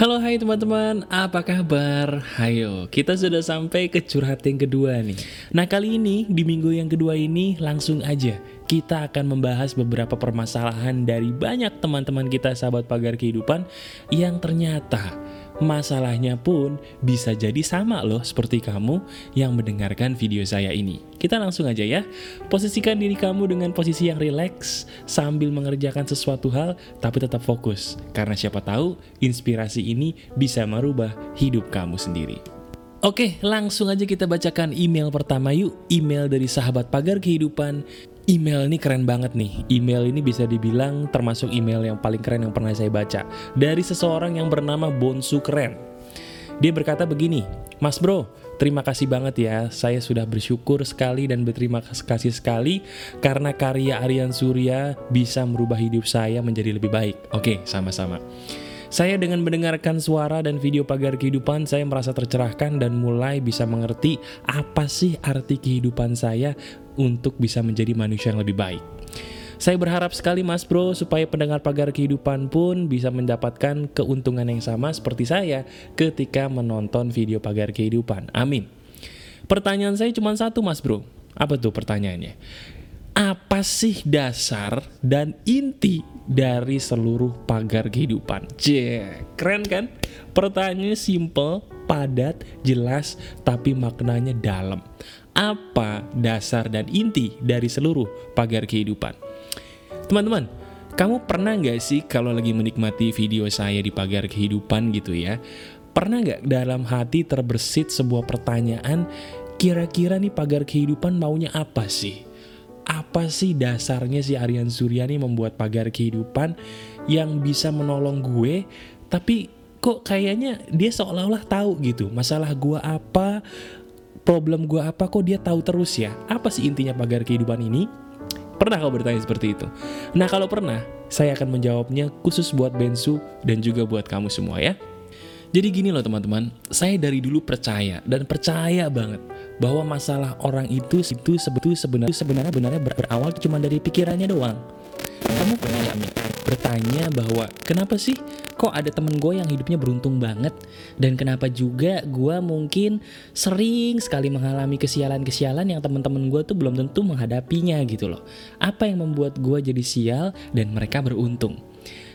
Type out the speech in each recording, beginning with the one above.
Halo hai teman-teman, apa kabar? Hayo, kita sudah sampai ke curhat yang kedua nih Nah kali ini, di minggu yang kedua ini langsung aja Kita akan membahas beberapa permasalahan dari banyak teman-teman kita sahabat pagar kehidupan Yang ternyata masalahnya pun bisa jadi sama loh seperti kamu yang mendengarkan video saya ini. Kita langsung aja ya, posisikan diri kamu dengan posisi yang rileks sambil mengerjakan sesuatu hal tapi tetap fokus. Karena siapa tahu inspirasi ini bisa merubah hidup kamu sendiri. Oke, langsung aja kita bacakan email pertama yuk. Email dari sahabat pagar kehidupan Email ini keren banget nih. Email ini bisa dibilang termasuk email yang paling keren yang pernah saya baca. Dari seseorang yang bernama Bonsu Keren. Dia berkata begini, Mas bro, terima kasih banget ya. Saya sudah bersyukur sekali dan berterima kasih sekali karena karya Aryan Surya bisa merubah hidup saya menjadi lebih baik. Oke, sama-sama. Saya dengan mendengarkan suara dan video pagar kehidupan, saya merasa tercerahkan dan mulai bisa mengerti apa sih arti kehidupan saya untuk bisa menjadi manusia yang lebih baik. Saya berharap sekali mas bro supaya pendengar pagar kehidupan pun bisa mendapatkan keuntungan yang sama seperti saya ketika menonton video pagar kehidupan. Amin. Pertanyaan saya cuma satu mas bro. Apa tuh pertanyaannya? Apa sih dasar dan inti dari seluruh pagar kehidupan. Cie, keren kan? Pertanyaannya simple, padat, jelas, tapi maknanya dalam. Apa dasar dan inti dari seluruh pagar kehidupan? Teman-teman, kamu pernah nggak sih kalau lagi menikmati video saya di pagar kehidupan gitu ya? Pernah nggak dalam hati terbersit sebuah pertanyaan, kira-kira nih pagar kehidupan maunya apa sih? Apa sih dasarnya si Aryan Suryani membuat pagar kehidupan yang bisa menolong gue, tapi kok kayaknya dia seolah-olah tahu gitu, masalah gue apa, problem gue apa, kok dia tahu terus ya, apa sih intinya pagar kehidupan ini? Pernah kau bertanya seperti itu? Nah kalau pernah, saya akan menjawabnya khusus buat Bensu dan juga buat kamu semua ya. Jadi gini loh teman-teman, saya dari dulu percaya dan percaya banget bahwa masalah orang itu itu sebetulnya sebenarnya sebenarnya benarnya ber berawal cuma dari pikirannya doang. Kamu pernah ya bertanya bahwa kenapa sih kok ada temen gue yang hidupnya beruntung banget dan kenapa juga gue mungkin sering sekali mengalami kesialan-kesialan yang teman-teman gue tuh belum tentu menghadapinya gitu loh. Apa yang membuat gue jadi sial dan mereka beruntung?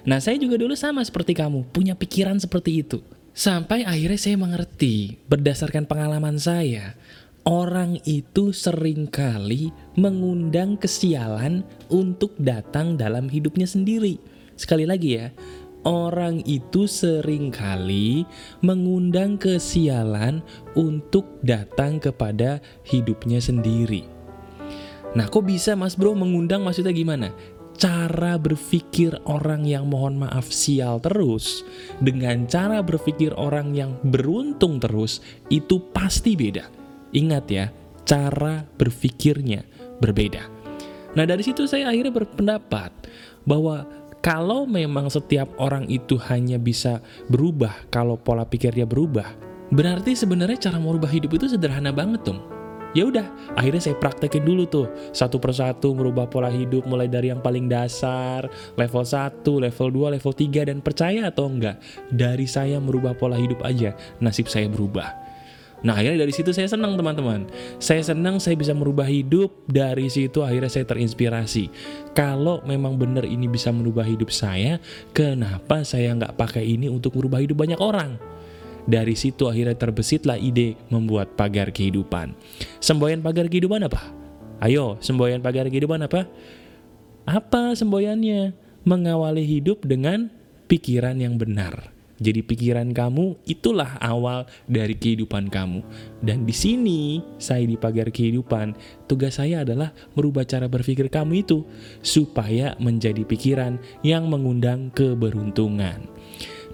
Nah saya juga dulu sama seperti kamu, punya pikiran seperti itu. Sampai akhirnya saya mengerti, berdasarkan pengalaman saya, orang itu sering kali mengundang kesialan untuk datang dalam hidupnya sendiri. Sekali lagi ya, orang itu sering kali mengundang kesialan untuk datang kepada hidupnya sendiri. Nah kok bisa mas bro mengundang maksudnya gimana? Cara berpikir orang yang mohon maaf sial terus dengan cara berpikir orang yang beruntung terus itu pasti beda. Ingat ya, cara berpikirnya berbeda. Nah dari situ saya akhirnya berpendapat bahwa kalau memang setiap orang itu hanya bisa berubah kalau pola pikirnya berubah, berarti sebenarnya cara merubah hidup itu sederhana banget dong. Ya udah, akhirnya saya praktekin dulu tuh. Satu persatu merubah pola hidup mulai dari yang paling dasar, level 1, level 2, level 3 dan percaya atau enggak, dari saya merubah pola hidup aja, nasib saya berubah. Nah akhirnya dari situ saya senang teman-teman. Saya senang saya bisa merubah hidup Dari situ akhirnya saya terinspirasi. Kalau memang benar ini bisa merubah hidup saya Kenapa saya nggak pakai ini untuk merubah hidup banyak orang dari situ akhirnya terbesitlah ide membuat pagar kehidupan. Semboyan pagar kehidupan apa? Ayo, semboyan pagar kehidupan apa? Apa semboyannya? Mengawali hidup dengan pikiran yang benar. Jadi pikiran kamu itulah awal dari kehidupan kamu. Dan di sini saya di pagar kehidupan, tugas saya adalah merubah cara berpikir kamu itu supaya menjadi pikiran yang mengundang keberuntungan.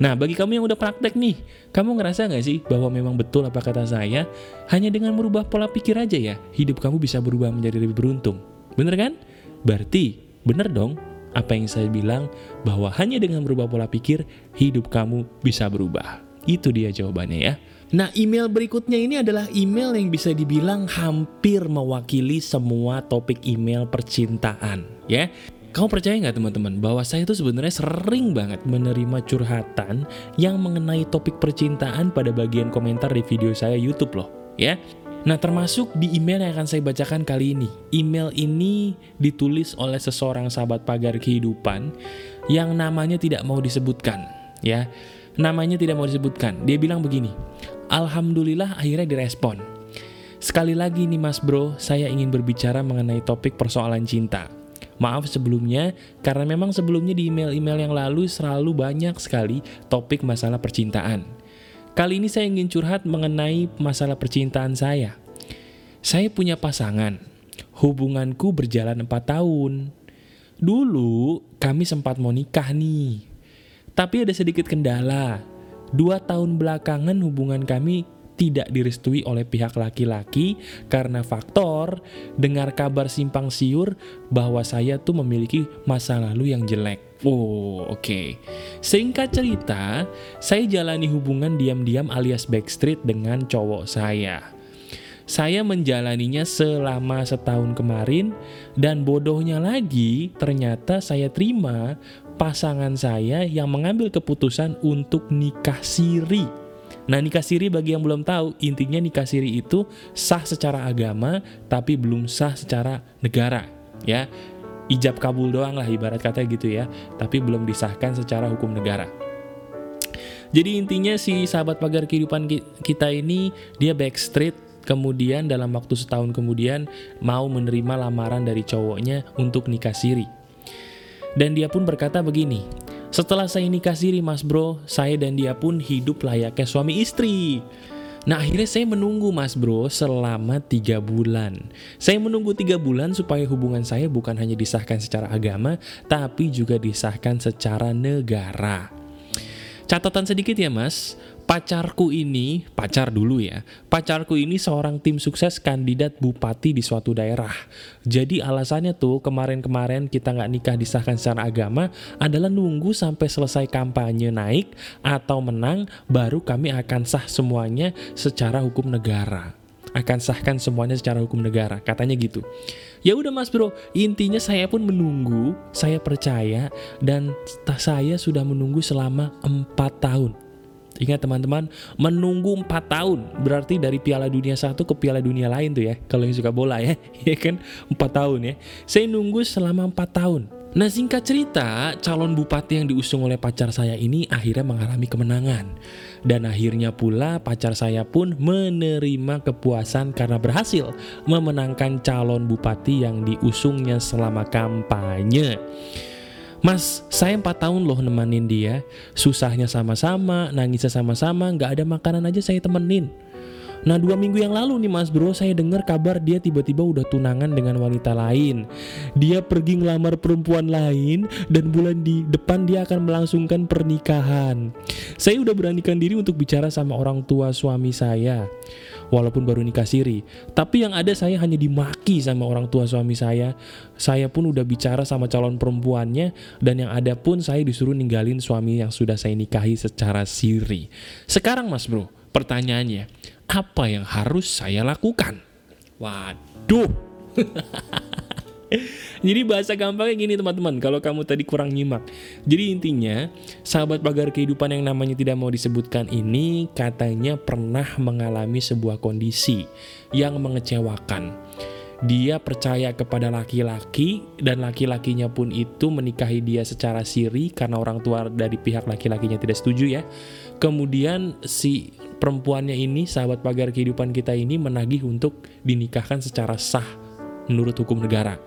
Nah, bagi kamu yang udah praktek nih, kamu ngerasa gak sih bahwa memang betul apa kata saya? Hanya dengan merubah pola pikir aja ya, hidup kamu bisa berubah menjadi lebih beruntung. Bener kan? Berarti, bener dong apa yang saya bilang bahwa hanya dengan merubah pola pikir, hidup kamu bisa berubah. Itu dia jawabannya ya. Nah, email berikutnya ini adalah email yang bisa dibilang hampir mewakili semua topik email percintaan, ya. Kamu percaya nggak teman-teman bahwa saya itu sebenarnya sering banget menerima curhatan yang mengenai topik percintaan pada bagian komentar di video saya YouTube loh, ya. Nah termasuk di email yang akan saya bacakan kali ini. Email ini ditulis oleh seseorang sahabat pagar kehidupan Yang namanya tidak mau disebutkan ya. Namanya tidak mau disebutkan. Dia bilang begini Alhamdulillah akhirnya direspon. Sekali lagi nih mas bro Saya ingin berbicara mengenai topik persoalan cinta Maaf sebelumnya, karena memang sebelumnya di email-email yang lalu selalu banyak sekali topik masalah percintaan. Kali ini saya ingin curhat mengenai masalah percintaan saya. Saya punya pasangan. Hubunganku berjalan 4 tahun. Dulu kami sempat mau nikah nih. Tapi ada sedikit kendala. Dua tahun belakangan hubungan kami tidak direstui oleh pihak laki-laki karena faktor dengar kabar simpang siur bahwa saya tuh memiliki masa lalu yang jelek. Oh, oke. Okay. Singkat cerita, saya jalani hubungan diam-diam alias backstreet dengan cowok saya. Saya menjalaninya selama setahun kemarin dan bodohnya lagi ternyata saya terima pasangan saya yang mengambil keputusan untuk nikah siri. Nah nikah siri bagi yang belum tahu intinya nikah siri itu sah secara agama tapi belum sah secara negara ya ijab kabul doang lah ibarat kata gitu ya, tapi belum disahkan secara hukum negara. Jadi intinya si sahabat pagar kehidupan kita ini dia backstreet kemudian dalam waktu setahun kemudian mau menerima lamaran dari cowoknya untuk nikah siri. Dan dia pun berkata begini, setelah saya nikah siri mas bro, saya dan dia pun hidup layaknya suami istri. Nah akhirnya saya menunggu mas bro selama tiga bulan. Saya menunggu tiga bulan supaya hubungan saya bukan hanya disahkan secara agama Tapi juga disahkan secara negara. Catatan sedikit ya mas Pacarku ini, pacar dulu ya, pacarku ini seorang tim sukses kandidat bupati di suatu daerah. Jadi alasannya tuh kemarin-kemarin kita nggak nikah disahkan secara agama adalah nunggu sampai selesai kampanye naik atau menang baru kami akan sah semuanya secara hukum negara. Akan sahkan semuanya secara hukum negara, katanya gitu. Ya udah mas bro, intinya saya pun menunggu, saya percaya dan saya sudah menunggu selama 4 tahun. Ingat teman-teman, menunggu 4 tahun berarti dari Piala Dunia satu ke Piala Dunia lain tuh ya. Kalau yang suka bola ya, ya kan 4 tahun ya. Saya nunggu selama 4 tahun. Nah singkat cerita, calon bupati yang diusung oleh pacar saya ini akhirnya mengalami kemenangan. Dan akhirnya pula pacar saya pun menerima kepuasan karena berhasil memenangkan calon bupati yang diusungnya selama kampanye. Mas, saya empat tahun loh nemanin dia. Susahnya sama-sama, nangisnya sama-sama, nggak ada makanan aja saya temenin. Nah dua minggu yang lalu nih mas bro saya dengar kabar dia tiba-tiba udah tunangan dengan wanita lain Dia pergi ngelamar perempuan lain dan bulan di depan dia akan melangsungkan pernikahan Saya udah beranikan diri untuk bicara sama orang tua suami saya walaupun baru nikah siri. Tapi yang ada saya hanya dimaki sama orang tua suami saya. Saya pun udah bicara sama calon perempuannya dan yang ada pun saya disuruh ninggalin suami yang sudah saya nikahi secara siri. Sekarang mas bro, pertanyaannya, apa yang harus saya lakukan? Waduh. Jadi bahasa gampangnya gini teman-teman, kalau kamu tadi kurang nyimak. Jadi intinya, sahabat pagar kehidupan yang namanya tidak mau disebutkan ini katanya pernah mengalami sebuah kondisi yang mengecewakan. Dia percaya kepada laki-laki dan laki-lakinya pun itu menikahi dia secara siri karena orang tua dari pihak laki-lakinya tidak setuju ya. Kemudian si perempuannya ini, sahabat pagar kehidupan kita ini menagih untuk dinikahkan secara sah menurut hukum negara.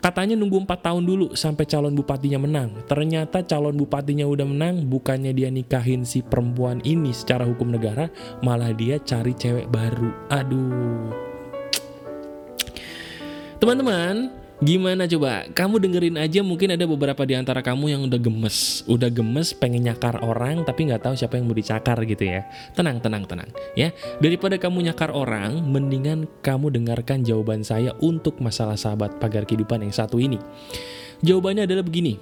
Katanya nunggu 4 tahun dulu sampai calon bupatinya menang. Ternyata calon bupatinya udah menang, bukannya dia nikahin si perempuan ini secara hukum negara, malah dia cari cewek baru. Aduh. Teman-teman, Gimana coba? Kamu dengerin aja mungkin ada beberapa di antara kamu yang udah gemes. Udah gemes pengen nyakar orang tapi nggak tahu siapa yang mau dicakar gitu ya. Tenang, tenang, tenang. Ya, daripada kamu nyakar orang, mendingan kamu dengarkan jawaban saya untuk masalah sahabat pagar kehidupan yang satu ini. Jawabannya adalah begini.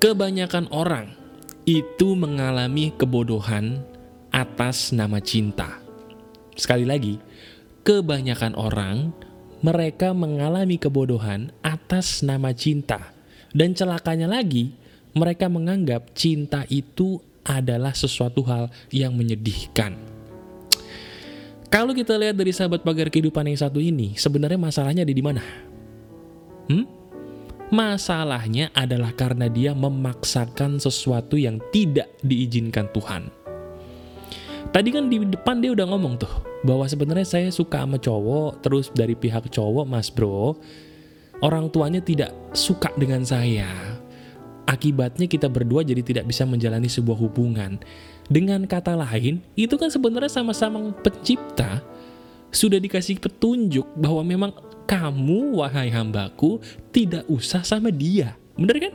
Kebanyakan orang itu mengalami kebodohan atas nama cinta. Sekali lagi, kebanyakan orang mereka mengalami kebodohan atas nama cinta. Dan celakanya lagi, mereka menganggap cinta itu adalah sesuatu hal yang menyedihkan. Kalau kita lihat dari sahabat pagar kehidupan yang satu ini, sebenarnya masalahnya ada di mana? Hmm? Masalahnya adalah karena dia memaksakan sesuatu yang tidak diizinkan Tuhan. Tadi kan di depan dia udah ngomong tuh, bahwa sebenarnya saya suka sama cowok, terus dari pihak cowok, mas bro, orang tuanya tidak suka dengan saya. Akibatnya kita berdua jadi tidak bisa menjalani sebuah hubungan. Dengan kata lain, itu kan sebenarnya sama-sama pencipta sudah dikasih petunjuk bahwa memang kamu, wahai hambaku, tidak usah sama dia. Bener kan?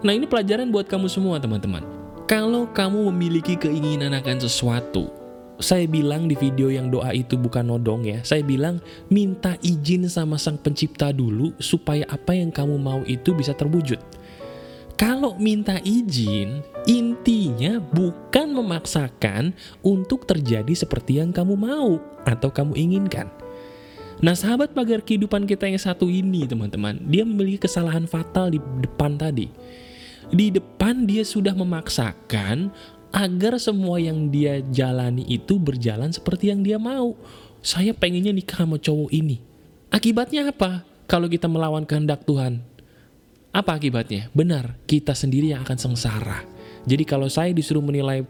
Nah ini pelajaran buat kamu semua teman-teman. Kalau kamu memiliki keinginan akan sesuatu, saya bilang di video yang doa itu bukan nodong ya, saya bilang minta izin sama sang pencipta dulu supaya apa yang kamu mau itu bisa terwujud. Kalau minta izin, intinya bukan memaksakan untuk terjadi seperti yang kamu mau atau kamu inginkan. Nah sahabat pagar kehidupan kita yang satu ini teman-teman, dia memiliki kesalahan fatal di depan tadi. Di depan dia sudah memaksakan agar semua yang dia jalani itu berjalan seperti yang dia mau. Saya pengennya nikah sama cowok ini. Akibatnya apa? Kalau kita melawan kehendak Tuhan, apa akibatnya? Benar, kita sendiri yang akan sengsara. Jadi kalau saya disuruh menilai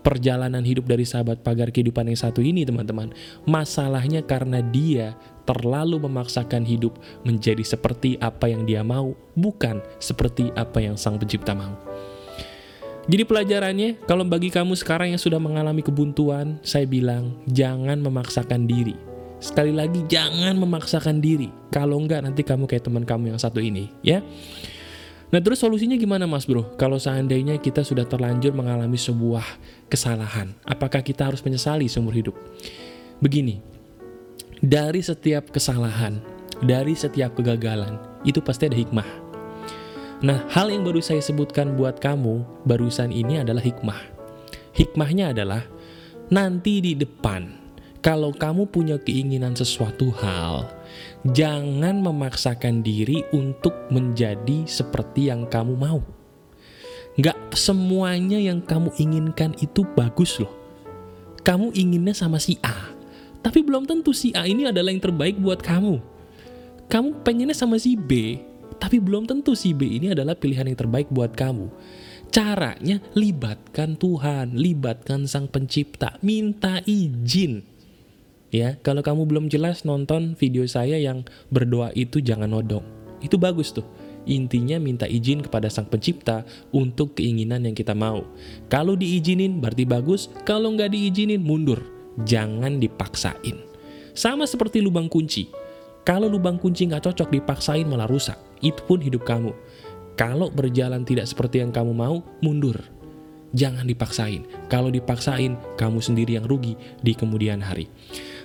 perjalanan hidup dari sahabat pagar kehidupan yang satu ini teman-teman, masalahnya karena dia terlalu memaksakan hidup menjadi seperti apa yang dia mau, bukan seperti apa yang sang pencipta mau. Jadi pelajarannya, kalau bagi kamu sekarang yang sudah mengalami kebuntuan, saya bilang, jangan memaksakan diri. Sekali lagi, jangan memaksakan diri. Kalau enggak, nanti kamu kayak teman kamu yang satu ini, ya. Nah terus solusinya gimana mas bro? Kalau seandainya kita sudah terlanjur mengalami sebuah kesalahan, apakah kita harus menyesali seumur hidup? Begini, dari setiap kesalahan, dari setiap kegagalan, itu pasti ada hikmah. Nah, hal yang baru saya sebutkan buat kamu barusan ini adalah hikmah. Hikmahnya adalah nanti di depan kalau kamu punya keinginan sesuatu hal, jangan memaksakan diri untuk menjadi seperti yang kamu mau. Gak semuanya yang kamu inginkan itu bagus loh. Kamu inginnya sama si A, tapi belum tentu si A ini adalah yang terbaik buat kamu. Kamu pengennya sama si B, tapi belum tentu si B ini adalah pilihan yang terbaik buat kamu. Caranya libatkan Tuhan, libatkan Sang Pencipta, minta izin Ya, kalau kamu belum jelas nonton video saya yang berdoa itu jangan nodong. Itu bagus tuh. Intinya minta izin kepada sang pencipta untuk keinginan yang kita mau. Kalau diizinin berarti bagus, kalau nggak diizinin mundur. Jangan dipaksain. Sama seperti lubang kunci. Kalau lubang kunci nggak cocok dipaksain malah rusak. Itu pun hidup kamu. Kalau berjalan tidak seperti yang kamu mau, mundur. Jangan dipaksain. Kalau dipaksain, kamu sendiri yang rugi di kemudian hari.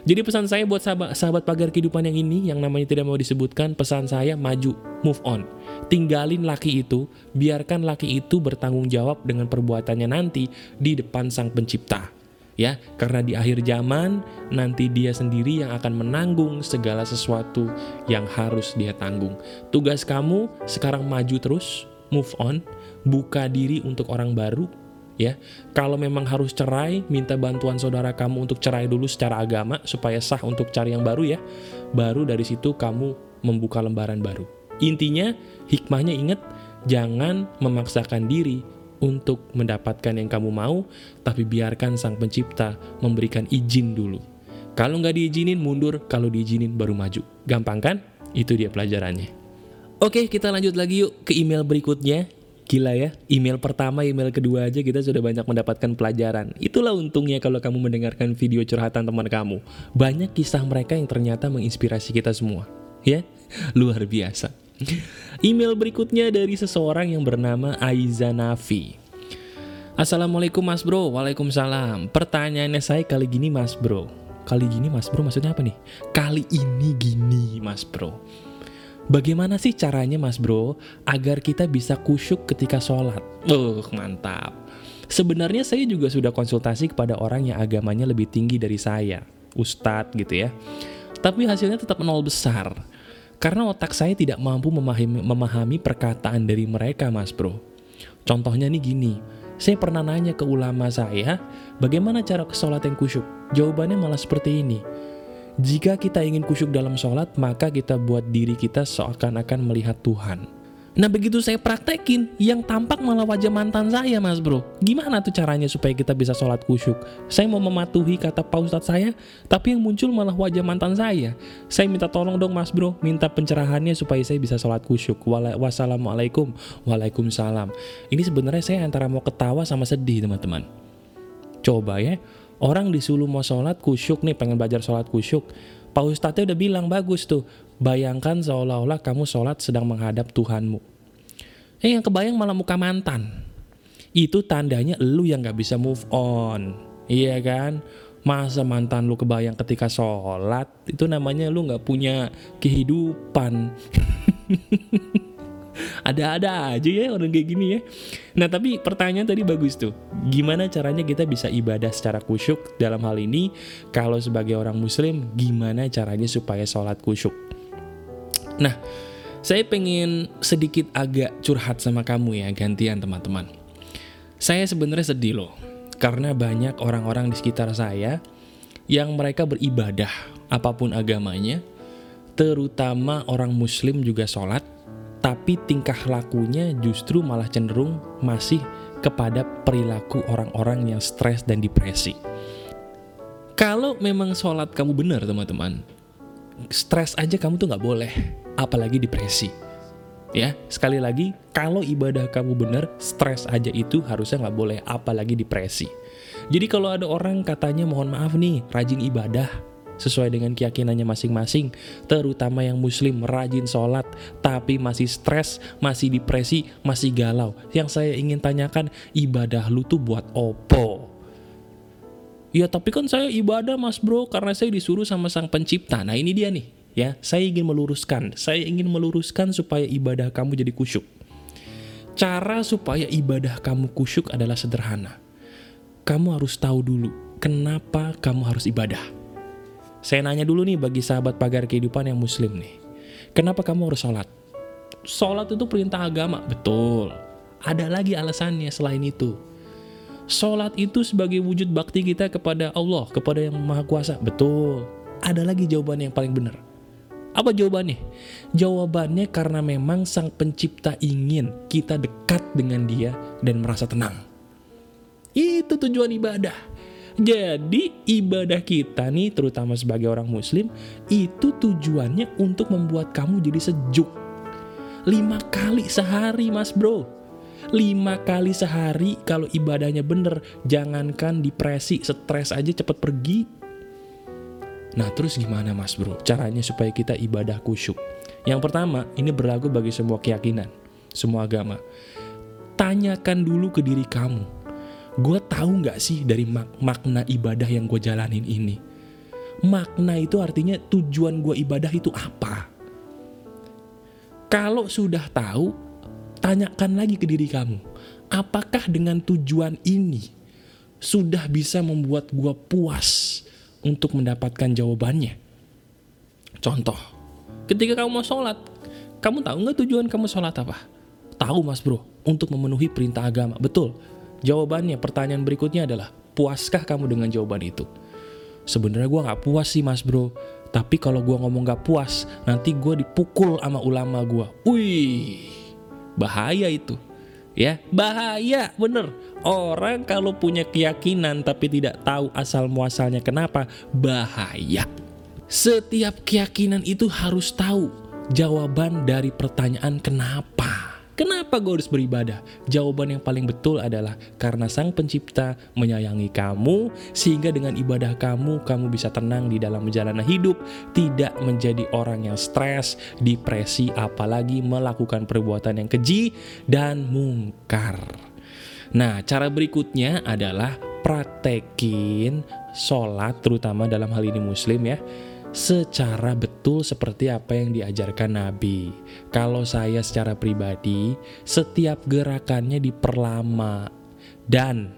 Jadi pesan saya buat sahabat, sahabat pagar kehidupan yang ini, yang namanya tidak mau disebutkan, pesan saya maju, move on. Tinggalin laki itu, biarkan laki itu bertanggung jawab dengan perbuatannya nanti di depan sang pencipta. Ya, karena di akhir zaman nanti dia sendiri yang akan menanggung segala sesuatu yang harus dia tanggung. Tugas kamu sekarang maju terus, move on, buka diri untuk orang baru, ya. Kalau memang harus cerai, minta bantuan saudara kamu untuk cerai dulu secara agama supaya sah untuk cari yang baru ya. Baru dari situ kamu membuka lembaran baru. Intinya, hikmahnya ingat, jangan memaksakan diri untuk mendapatkan yang kamu mau, tapi biarkan sang pencipta memberikan izin dulu. Kalau nggak diizinin, mundur. Kalau diizinin, baru maju. Gampang kan? Itu dia pelajarannya. Oke, kita lanjut lagi yuk ke email berikutnya. Gila ya, email pertama, email kedua aja kita sudah banyak mendapatkan pelajaran. Itulah untungnya kalau kamu mendengarkan video curhatan teman kamu. Banyak kisah mereka yang ternyata menginspirasi kita semua. Ya, luar biasa. Email berikutnya dari seseorang yang bernama Aiza Nafi. Assalamualaikum mas bro, waalaikumsalam. Pertanyaannya saya kali gini mas bro. Kali gini mas bro maksudnya apa nih? Kali ini gini mas bro. Bagaimana sih caranya mas bro agar kita bisa kusyuk ketika sholat? Uh, mantap. Sebenarnya saya juga sudah konsultasi kepada orang yang agamanya lebih tinggi dari saya, ustadz gitu ya. Tapi hasilnya tetap nol besar. Karena otak saya tidak mampu memahami, memahami perkataan dari mereka, Mas Bro. Contohnya nih gini, saya pernah nanya ke ulama saya, bagaimana cara ke sholat yang kusyuk? Jawabannya malah seperti ini. Jika kita ingin kusyuk dalam sholat, maka kita buat diri kita seakan-akan melihat Tuhan. Nah begitu saya praktekin, yang tampak malah wajah mantan saya mas bro. Gimana tuh caranya supaya kita bisa sholat kusyuk? Saya mau mematuhi kata Pak Ustadz saya, tapi yang muncul malah wajah mantan saya. Saya minta tolong dong mas bro, minta pencerahannya supaya saya bisa sholat kusyuk. Wassalamualaikum, waalaikumsalam. Ini sebenarnya saya antara mau ketawa sama sedih teman-teman. Coba ya, orang disuruh mau sholat kusyuk nih, pengen belajar sholat kusyuk. Pak Ustadznya udah bilang bagus tuh, bayangkan seolah-olah kamu sholat sedang menghadap Tuhanmu. Eh yang kebayang malah muka mantan. Itu tandanya lu yang gak bisa move on. Iya kan? Masa mantan lu kebayang ketika sholat, itu namanya lu gak punya kehidupan. Ada-ada aja ya orang kayak gini ya. Nah tapi pertanyaan tadi bagus tuh. Gimana caranya kita bisa ibadah secara kusyuk dalam hal ini? Kalau sebagai orang muslim, gimana caranya supaya sholat kusyuk? Nah, saya pengen sedikit agak curhat sama kamu ya, gantian teman-teman. Saya sebenarnya sedih loh, karena banyak orang-orang di sekitar saya yang mereka beribadah, apa pun agamanya, terutama orang muslim juga sholat, tapi tingkah lakunya justru malah cenderung masih kepada perilaku orang-orang yang stres dan depresi. Kalau memang sholat kamu benar teman-teman, stres aja kamu tuh nggak boleh, apalagi depresi. Ya, sekali lagi, kalau ibadah kamu benar, stres aja itu harusnya nggak boleh, apalagi depresi. Jadi kalau ada orang katanya mohon maaf nih, rajin ibadah, sesuai dengan keyakinannya masing-masing, terutama yang muslim rajin sholat, tapi masih stres, masih depresi, masih galau. Yang saya ingin tanyakan, ibadah lu tuh buat opo? Ya tapi kan saya ibadah mas bro, karena saya disuruh sama sang pencipta. Nah ini dia nih, ya saya ingin meluruskan, saya ingin meluruskan supaya ibadah kamu jadi kusyuk. Cara supaya ibadah kamu kusyuk adalah sederhana. Kamu harus tahu dulu kenapa kamu harus ibadah. Saya nanya dulu nih bagi sahabat pagar kehidupan yang muslim nih. Kenapa kamu harus sholat? Sholat itu perintah agama, betul. Ada lagi alasannya selain itu. Sholat itu sebagai wujud bakti kita kepada Allah, kepada yang maha kuasa, betul. Ada lagi jawaban yang paling benar. Apa jawabannya? Jawabannya karena memang sang pencipta ingin kita dekat dengan dia dan merasa tenang. Itu tujuan ibadah. Jadi ibadah kita nih terutama sebagai orang muslim itu tujuannya untuk membuat kamu jadi sejuk. Lima kali sehari mas bro. Lima kali sehari kalau ibadahnya bener. Jangankan depresi, stres aja cepet pergi. Nah terus gimana mas bro caranya supaya kita ibadah kusyuk? Yang pertama ini berlaku bagi semua keyakinan, semua agama. Tanyakan dulu ke diri kamu gue tahu nggak sih dari mak makna ibadah yang gue jalanin ini? Makna itu artinya tujuan gue ibadah itu apa? Kalau sudah tahu, tanyakan lagi ke diri kamu, apakah dengan tujuan ini sudah bisa membuat gue puas untuk mendapatkan jawabannya? Contoh, ketika kamu mau sholat, kamu tahu nggak tujuan kamu sholat apa? Tahu mas bro, untuk memenuhi perintah agama, betul. Jawabannya, pertanyaan berikutnya adalah, puaskah kamu dengan jawaban itu? Sebenarnya gue gak puas sih mas bro, tapi kalau gue ngomong gak puas, nanti gue dipukul sama ulama gue. Wih, bahaya itu. Ya, bahaya, bener. Orang kalau punya keyakinan tapi tidak tahu asal muasalnya kenapa, bahaya. Setiap keyakinan itu harus tahu jawaban dari pertanyaan kenapa. Kenapa gue harus beribadah? Jawaban yang paling betul adalah karena Sang Pencipta menyayangi kamu, sehingga dengan ibadah kamu, kamu bisa tenang di dalam menjalani hidup, tidak menjadi orang yang stres, depresi, apalagi melakukan perbuatan yang keji dan mungkar. Nah, cara berikutnya adalah praktekin sholat, terutama dalam hal ini muslim ya, secara betul seperti apa yang diajarkan Nabi. Kalau saya secara pribadi, setiap gerakannya diperlama dan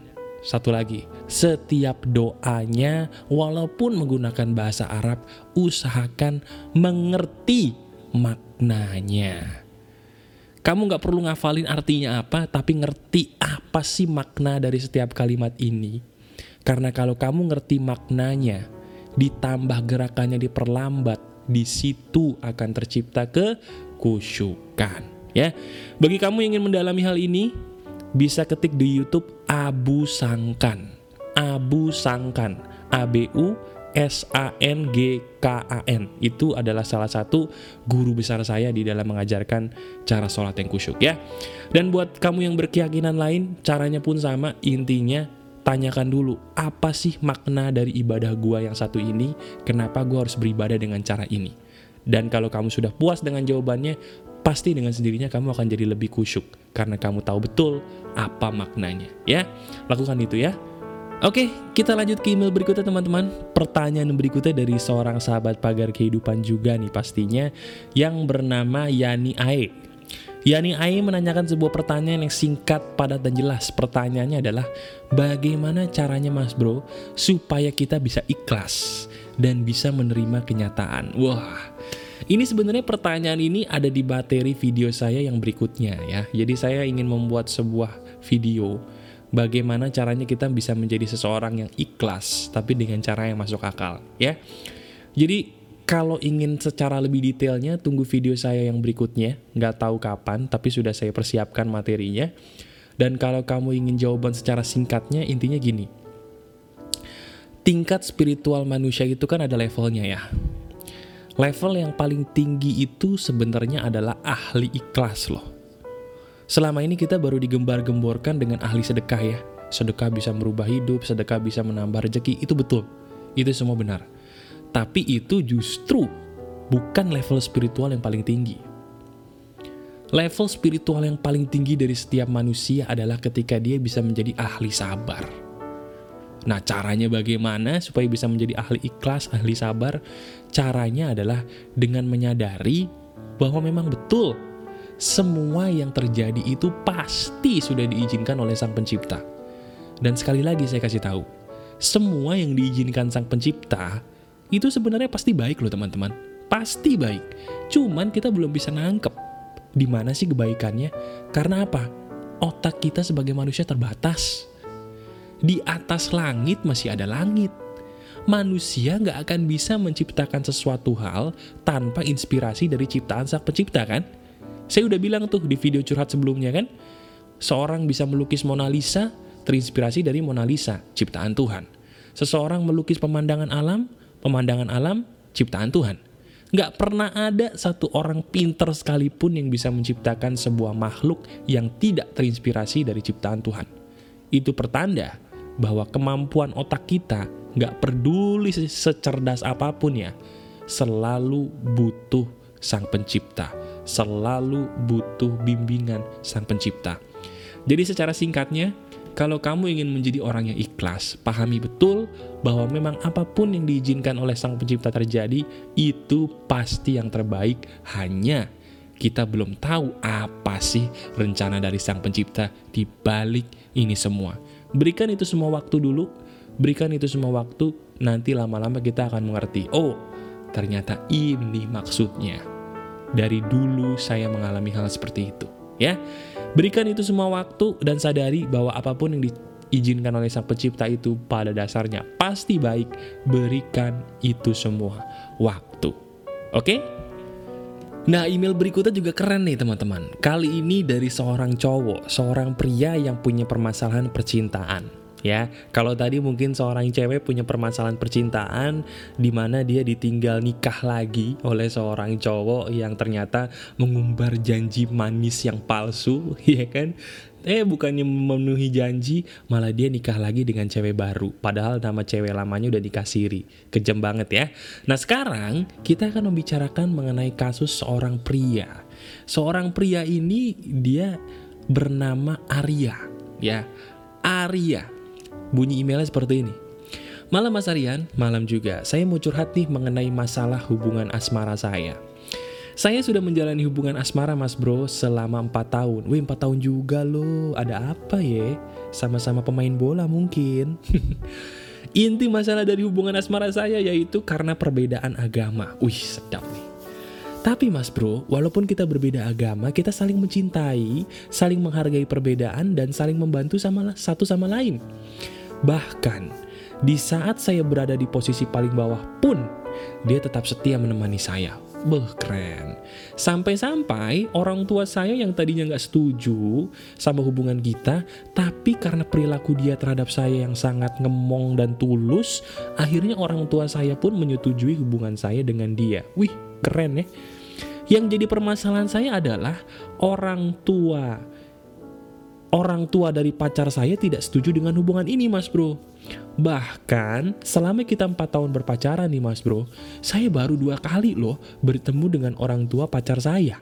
satu lagi, setiap doanya walaupun menggunakan bahasa Arab, usahakan mengerti maknanya. Kamu nggak perlu ngafalin artinya apa, tapi ngerti apa sih makna dari setiap kalimat ini. Karena kalau kamu ngerti maknanya, ditambah gerakannya diperlambat, di situ akan tercipta kekusyukan. Ya, bagi kamu yang ingin mendalami hal ini, bisa ketik di YouTube Abu Sangkan. Abu Sangkan, A B U S-A-N-G-K-A-N Itu adalah salah satu guru besar saya di dalam mengajarkan cara sholat yang kusyuk ya. Dan buat kamu yang berkeyakinan lain, caranya pun sama. Intinya, tanyakan dulu apa sih makna dari ibadah gua yang satu ini? Kenapa gua harus beribadah dengan cara ini? Dan kalau kamu sudah puas dengan jawabannya Pasti dengan sendirinya kamu akan jadi lebih kusyuk Karena kamu tahu betul apa maknanya ya. Lakukan itu ya Oke, kita lanjut ke email berikutnya teman-teman. Pertanyaan berikutnya dari seorang sahabat pagar kehidupan juga nih pastinya yang bernama Yani Ae. Yani Ae menanyakan sebuah pertanyaan yang singkat, padat, dan jelas. Pertanyaannya adalah, bagaimana caranya mas bro supaya kita bisa ikhlas dan bisa menerima kenyataan? Wah, ini sebenarnya pertanyaan ini ada di materi video saya yang berikutnya ya. Jadi saya ingin membuat sebuah video bagaimana caranya kita bisa menjadi seseorang yang ikhlas, tapi dengan cara yang masuk akal, ya. Jadi, kalau ingin secara lebih detailnya, tunggu video saya yang berikutnya, nggak tahu kapan, tapi sudah saya persiapkan materinya. Dan kalau kamu ingin jawaban secara singkatnya, intinya gini. Tingkat spiritual manusia itu kan ada levelnya ya. Level yang paling tinggi itu sebenarnya adalah ahli ikhlas loh. Selama ini kita baru digembar-gemborkan dengan ahli sedekah ya. Sedekah bisa merubah hidup, sedekah bisa menambah rezeki, itu betul. Itu semua benar. Tapi itu justru bukan level spiritual yang paling tinggi. Level spiritual yang paling tinggi dari setiap manusia adalah ketika dia bisa menjadi ahli sabar. Nah, caranya bagaimana supaya bisa menjadi ahli ikhlas, ahli sabar? Caranya adalah dengan menyadari bahwa memang betul semua yang terjadi itu pasti sudah diizinkan oleh Sang Pencipta. Dan sekali lagi saya kasih tahu, semua yang diizinkan Sang Pencipta itu sebenarnya pasti baik loh teman-teman. Pasti baik. Cuman kita belum bisa nangkep di mana sih kebaikannya. Karena apa? Otak kita sebagai manusia terbatas. Di atas langit masih ada langit. Manusia nggak akan bisa menciptakan sesuatu hal tanpa inspirasi dari ciptaan sang pencipta kan? Saya udah bilang tuh di video curhat sebelumnya kan, seorang bisa melukis Mona Lisa terinspirasi dari Mona Lisa, ciptaan Tuhan. Seseorang melukis pemandangan alam, pemandangan alam, ciptaan Tuhan. Gak pernah ada satu orang pinter sekalipun yang bisa menciptakan sebuah makhluk yang tidak terinspirasi dari ciptaan Tuhan. Itu pertanda bahwa kemampuan otak kita gak peduli secerdas apa pun ya, selalu butuh sang pencipta selalu butuh bimbingan Sang Pencipta. Jadi secara singkatnya, kalau kamu ingin menjadi orang yang ikhlas, pahami betul bahwa memang apa pun yang diizinkan oleh Sang Pencipta terjadi, itu pasti yang terbaik, hanya kita belum tahu apa sih rencana dari Sang Pencipta di balik ini semua. Berikan itu semua waktu dulu, berikan itu semua waktu, nanti lama-lama kita akan mengerti, oh ternyata ini maksudnya. Dari dulu saya mengalami hal seperti itu. Ya, berikan itu semua waktu dan sadari bahwa apa pun yang diizinkan oleh Sang Pencipta itu pada dasarnya pasti baik. Berikan itu semua waktu. Oke? Nah, email berikutnya juga keren nih teman-teman. Kali ini dari seorang cowok, seorang pria yang punya permasalahan percintaan ya. Kalau tadi mungkin seorang cewek punya permasalahan percintaan di mana dia ditinggal nikah lagi oleh seorang cowok yang ternyata mengumbar janji manis yang palsu, ya kan? Eh bukannya memenuhi janji, malah dia nikah lagi dengan cewek baru. Padahal nama cewek lamanya udah dikasiri. Kejam banget ya. Nah sekarang kita akan membicarakan mengenai kasus seorang pria. Seorang pria ini dia bernama Arya. Ya, Arya Bunyi emailnya seperti ini. Malam Mas Aryan, malam juga. Saya mau curhat nih mengenai masalah hubungan asmara saya. Saya sudah menjalani hubungan asmara mas bro selama 4 tahun. Wih 4 tahun juga loh, ada apa ya? Sama-sama pemain bola mungkin. Inti masalah dari hubungan asmara saya yaitu karena perbedaan agama. Wih sedap nih. Tapi mas bro, walaupun kita berbeda agama, kita saling mencintai, saling menghargai perbedaan, dan saling membantu sama satu sama lain. Bahkan, di saat saya berada di posisi paling bawah pun, dia tetap setia menemani saya. Beh, keren. Sampai-sampai orang tua saya yang tadinya nggak setuju sama hubungan kita, tapi karena perilaku dia terhadap saya yang sangat ngemong dan tulus, akhirnya orang tua saya pun menyetujui hubungan saya dengan dia. Wih, keren ya. Yang jadi permasalahan saya adalah orang tua orang tua dari pacar saya tidak setuju dengan hubungan ini mas bro. Bahkan selama kita empat tahun berpacaran nih mas bro, saya baru dua kali loh bertemu dengan orang tua pacar saya.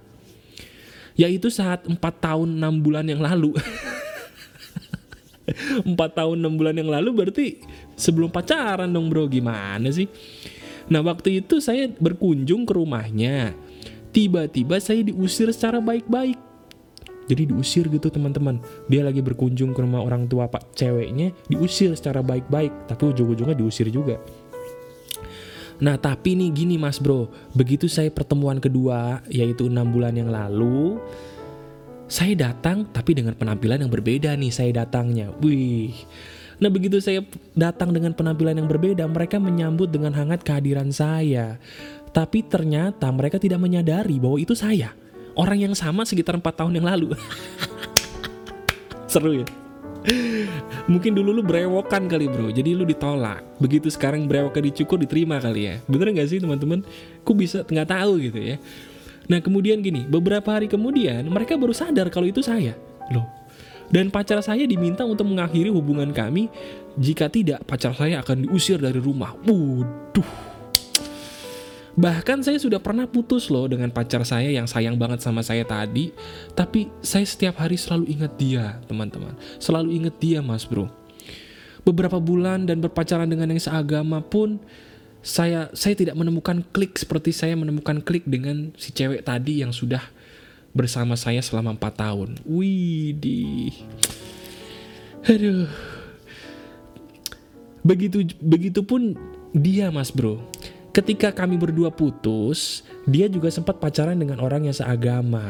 Yaitu saat empat tahun enam bulan yang lalu. Empat tahun enam bulan yang lalu berarti sebelum pacaran dong bro, gimana sih? Nah waktu itu saya berkunjung ke rumahnya. Tiba-tiba saya diusir secara baik-baik jadi diusir gitu teman-teman. Dia lagi berkunjung ke rumah orang tua pak ceweknya diusir secara baik-baik. Tapi ujung-ujungnya diusir juga. Nah tapi nih gini mas bro. Begitu saya pertemuan kedua Yaitu enam bulan yang lalu Saya datang tapi dengan penampilan yang berbeda nih Saya datangnya. Wih. Nah begitu saya datang dengan penampilan yang berbeda Mereka menyambut dengan hangat kehadiran saya. Tapi ternyata mereka tidak menyadari bahwa itu saya orang yang sama sekitar 4 tahun yang lalu. Seru ya? Mungkin dulu lu berewokan kali bro, jadi lu ditolak. Begitu sekarang berewoknya dicukur diterima kali ya. Bener gak sih teman-teman? Ku bisa nggak tahu gitu ya. Nah kemudian gini, beberapa hari kemudian mereka baru sadar kalau itu saya. Loh, dan pacar saya diminta untuk mengakhiri hubungan kami. Jika tidak, pacar saya akan diusir dari rumah. Waduh. Bahkan saya sudah pernah putus loh dengan pacar saya yang sayang banget sama saya tadi. Tapi saya setiap hari selalu ingat dia, teman-teman. Selalu ingat dia, mas bro. Beberapa bulan dan berpacaran dengan yang seagama pun, saya saya tidak menemukan klik seperti saya menemukan klik dengan si cewek tadi yang sudah bersama saya selama 4 tahun. Widih. Aduh. Begitu begitupun dia, Mas Bro ketika kami berdua putus, dia juga sempat pacaran dengan orang yang seagama.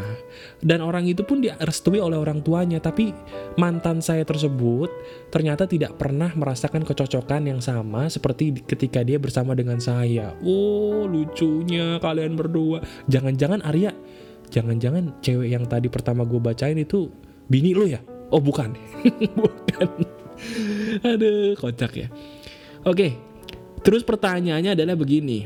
Dan orang itu pun direstui oleh orang tuanya, tapi mantan saya tersebut ternyata tidak pernah merasakan kecocokan yang sama seperti ketika dia bersama dengan saya. Oh, lucunya kalian berdua. Jangan-jangan Arya, jangan-jangan cewek yang tadi pertama gue bacain itu bini lo ya? Oh, bukan. bukan. Aduh, kocak ya. Oke, Terus pertanyaannya adalah begini.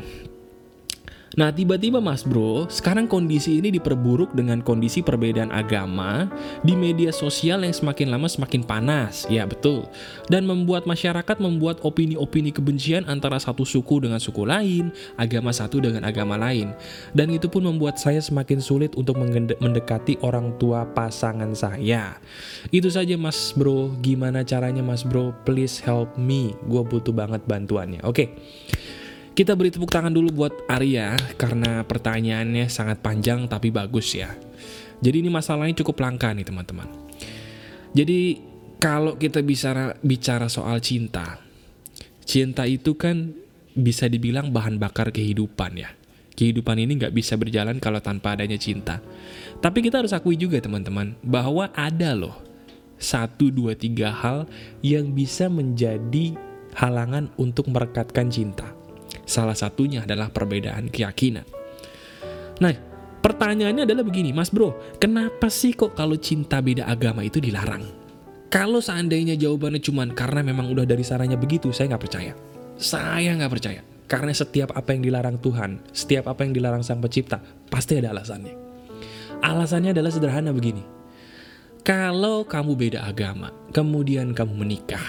Nah tiba-tiba mas bro, sekarang kondisi ini diperburuk dengan kondisi perbedaan agama di media sosial yang semakin lama semakin panas, ya betul. Dan membuat masyarakat membuat opini-opini kebencian antara satu suku dengan suku lain, agama satu dengan agama lain. Dan itu pun membuat saya semakin sulit untuk mendekati orang tua pasangan saya. Itu saja mas bro, gimana caranya mas bro, please help me, gue butuh banget bantuannya. Oke. Okay. Kita beri tepuk tangan dulu buat Arya karena pertanyaannya sangat panjang tapi bagus ya. Jadi ini masalahnya cukup langka nih teman-teman. Jadi kalau kita bicara bicara soal cinta, cinta itu kan bisa dibilang bahan bakar kehidupan ya. Kehidupan ini nggak bisa berjalan kalau tanpa adanya cinta. Tapi kita harus akui juga teman-teman bahwa ada loh satu dua tiga hal yang bisa menjadi halangan untuk merekatkan cinta. Salah satunya adalah perbedaan keyakinan. Nah, pertanyaannya adalah begini, Mas Bro, kenapa sih kok kalau cinta beda agama itu dilarang? Kalau seandainya jawabannya cuma karena memang udah dari saranya begitu, saya nggak percaya. Saya nggak percaya. Karena setiap apa yang dilarang Tuhan, setiap apa yang dilarang Sang Pencipta, pasti ada alasannya. Alasannya adalah sederhana begini. Kalau kamu beda agama, kemudian kamu menikah,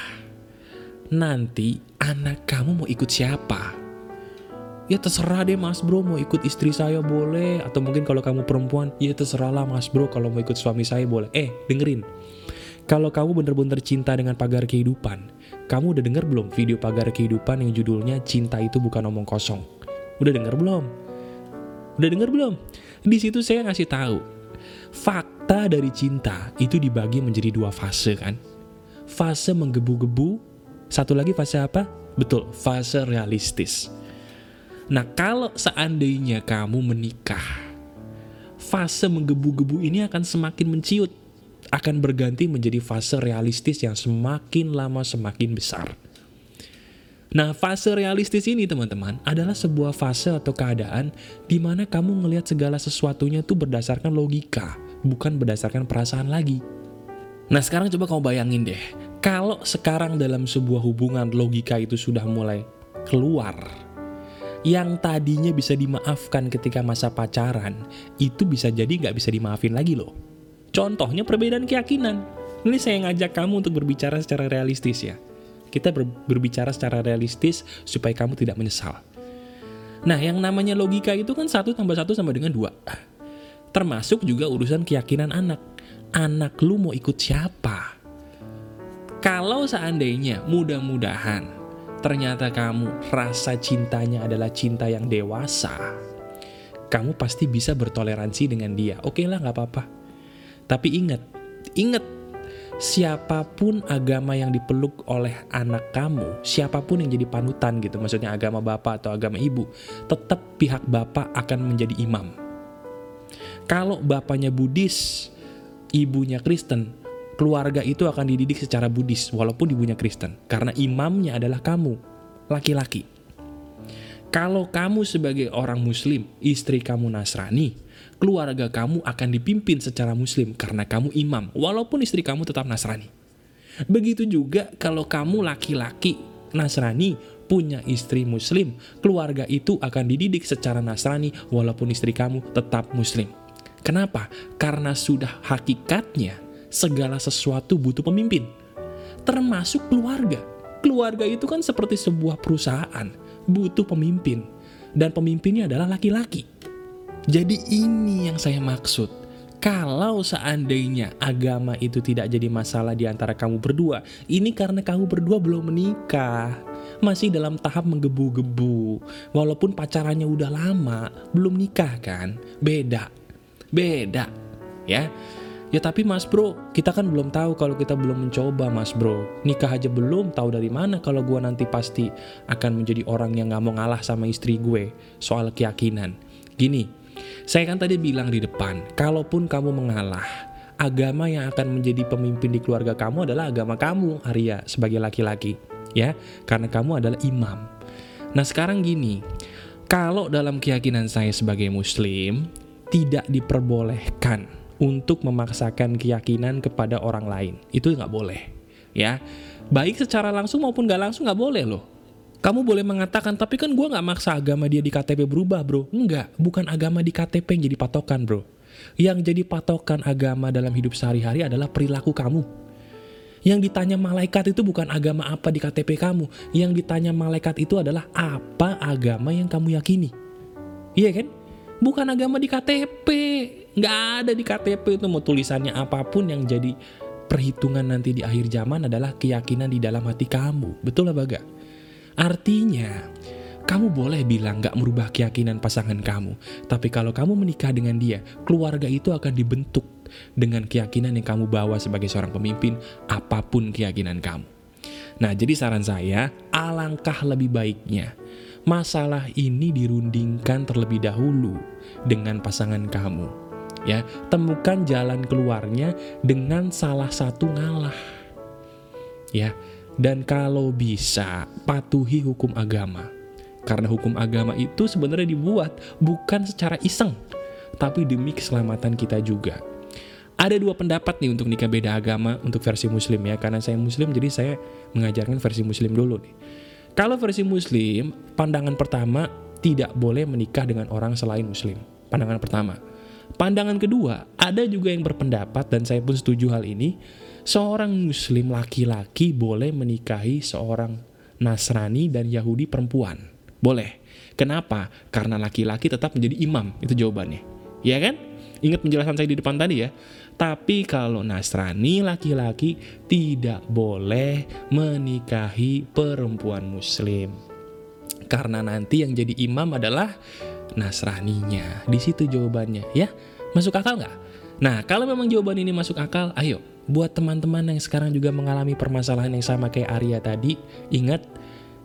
nanti anak kamu mau ikut siapa? Ya terserah deh mas bro mau ikut istri saya boleh. Atau mungkin kalau kamu perempuan ya terserahlah mas bro kalau mau ikut suami saya boleh. Eh dengerin. Kalau kamu bener-bener cinta dengan pagar kehidupan kamu udah denger belum video pagar kehidupan yang judulnya cinta itu bukan omong kosong? Udah denger belum? Udah denger belum? Di situ saya ngasih tahu fakta dari cinta itu dibagi menjadi dua fase kan? Fase menggebu-gebu satu lagi fase apa? Betul fase realistis Nah, kalau seandainya kamu menikah fase menggebu-gebu ini akan semakin menciut, akan berganti menjadi fase realistis yang semakin lama semakin besar. Nah, fase realistis ini teman-teman adalah sebuah fase atau keadaan di mana kamu ngelihat segala sesuatunya itu berdasarkan logika, bukan berdasarkan perasaan lagi. Nah, sekarang coba kamu bayangin deh, kalau sekarang dalam sebuah hubungan logika itu sudah mulai keluar, yang tadinya bisa dimaafkan ketika masa pacaran, itu bisa jadi nggak bisa dimaafin lagi loh. Contohnya perbedaan keyakinan. Ini saya ngajak kamu untuk berbicara secara realistis ya. Kita ber berbicara secara realistis supaya kamu tidak menyesal. Nah, yang namanya logika itu kan satu tambah satu sama dengan dua. Termasuk juga urusan keyakinan anak. Anak lu mau ikut siapa? Kalau seandainya mudah-mudahan ternyata kamu rasa cintanya adalah cinta yang dewasa, kamu pasti bisa bertoleransi dengan dia. Oke lah, nggak apa-apa. Tapi ingat, ingat, siapa pun agama yang dipeluk oleh anak kamu, siapa pun yang jadi panutan gitu, maksudnya agama bapak atau agama ibu, tetap pihak bapak akan menjadi imam. Kalau bapaknya Buddhis, ibunya Kristen, keluarga itu akan dididik secara Buddhis walaupun ibunya Kristen karena imamnya adalah kamu, laki-laki. Kalau kamu sebagai orang muslim, istri kamu Nasrani, keluarga kamu akan dipimpin secara muslim karena kamu imam walaupun istri kamu tetap Nasrani. Begitu juga kalau kamu laki-laki Nasrani punya istri muslim, keluarga itu akan dididik secara Nasrani walaupun istri kamu tetap muslim. Kenapa? Karena sudah hakikatnya segala sesuatu butuh pemimpin, termasuk keluarga. Keluarga itu kan seperti sebuah perusahaan, butuh pemimpin, dan pemimpinnya adalah laki-laki. Jadi ini yang saya maksud. Kalau seandainya agama itu tidak jadi masalah di antara kamu berdua, ini karena kamu berdua belum menikah. Masih dalam tahap menggebu-gebu. Walaupun pacarannya udah lama, belum nikah kan? Beda. Beda. Ya. Ya tapi mas bro, kita kan belum tahu kalau kita belum mencoba mas bro. Nikah aja belum, tahu dari mana kalau gue nanti pasti akan menjadi orang yang gak mau ngalah sama istri gue soal keyakinan. Gini, saya kan tadi bilang di depan, kalaupun kamu mengalah, agama yang akan menjadi pemimpin di keluarga kamu adalah agama kamu, Arya, sebagai laki-laki. Ya, karena kamu adalah imam. Nah sekarang gini, kalau dalam keyakinan saya sebagai muslim, tidak diperbolehkan untuk memaksakan keyakinan kepada orang lain. Itu nggak boleh, ya. Baik secara langsung maupun nggak langsung nggak boleh loh. Kamu boleh mengatakan, tapi kan gue nggak maksa agama dia di KTP berubah bro. Enggak, bukan agama di KTP yang jadi patokan bro. Yang jadi patokan agama dalam hidup sehari-hari adalah perilaku kamu. Yang ditanya malaikat itu bukan agama apa di KTP kamu. Yang ditanya malaikat itu adalah apa agama yang kamu yakini. Iya kan? Bukan agama di KTP. Nggak ada di KTP itu mau tulisannya apa pun yang jadi perhitungan nanti di akhir zaman adalah keyakinan di dalam hati kamu. Betul lah Baga? Artinya, kamu boleh bilang gak merubah keyakinan pasangan kamu. Tapi kalau kamu menikah dengan dia, keluarga itu akan dibentuk dengan keyakinan yang kamu bawa sebagai seorang pemimpin, apa pun keyakinan kamu. Nah, jadi saran saya, alangkah lebih baiknya masalah ini dirundingkan terlebih dahulu dengan pasangan kamu ya. Temukan jalan keluarnya dengan salah satu ngalah ya. Dan kalau bisa patuhi hukum agama. Karena hukum agama itu sebenarnya dibuat bukan secara iseng tapi demi keselamatan kita juga. Ada dua pendapat nih untuk nikah beda agama untuk versi muslim ya. Karena saya muslim jadi saya mengajarkan versi muslim dulu nih kalau versi muslim pandangan pertama tidak boleh menikah dengan orang selain muslim pandangan pertama Pandangan kedua, ada juga yang berpendapat dan saya pun setuju hal ini, seorang muslim laki-laki boleh menikahi seorang Nasrani dan Yahudi perempuan. Boleh. Kenapa? Karena laki-laki tetap menjadi imam. Itu jawabannya. Ya kan? Ingat penjelasan saya di depan tadi ya. Tapi kalau Nasrani laki-laki tidak boleh menikahi perempuan muslim. Karena nanti yang jadi imam adalah Nasraninya. Di situ jawabannya ya. Masuk akal nggak? Nah, kalau memang jawaban ini masuk akal, ayo buat teman-teman yang sekarang juga mengalami permasalahan yang sama kayak Arya tadi, ingat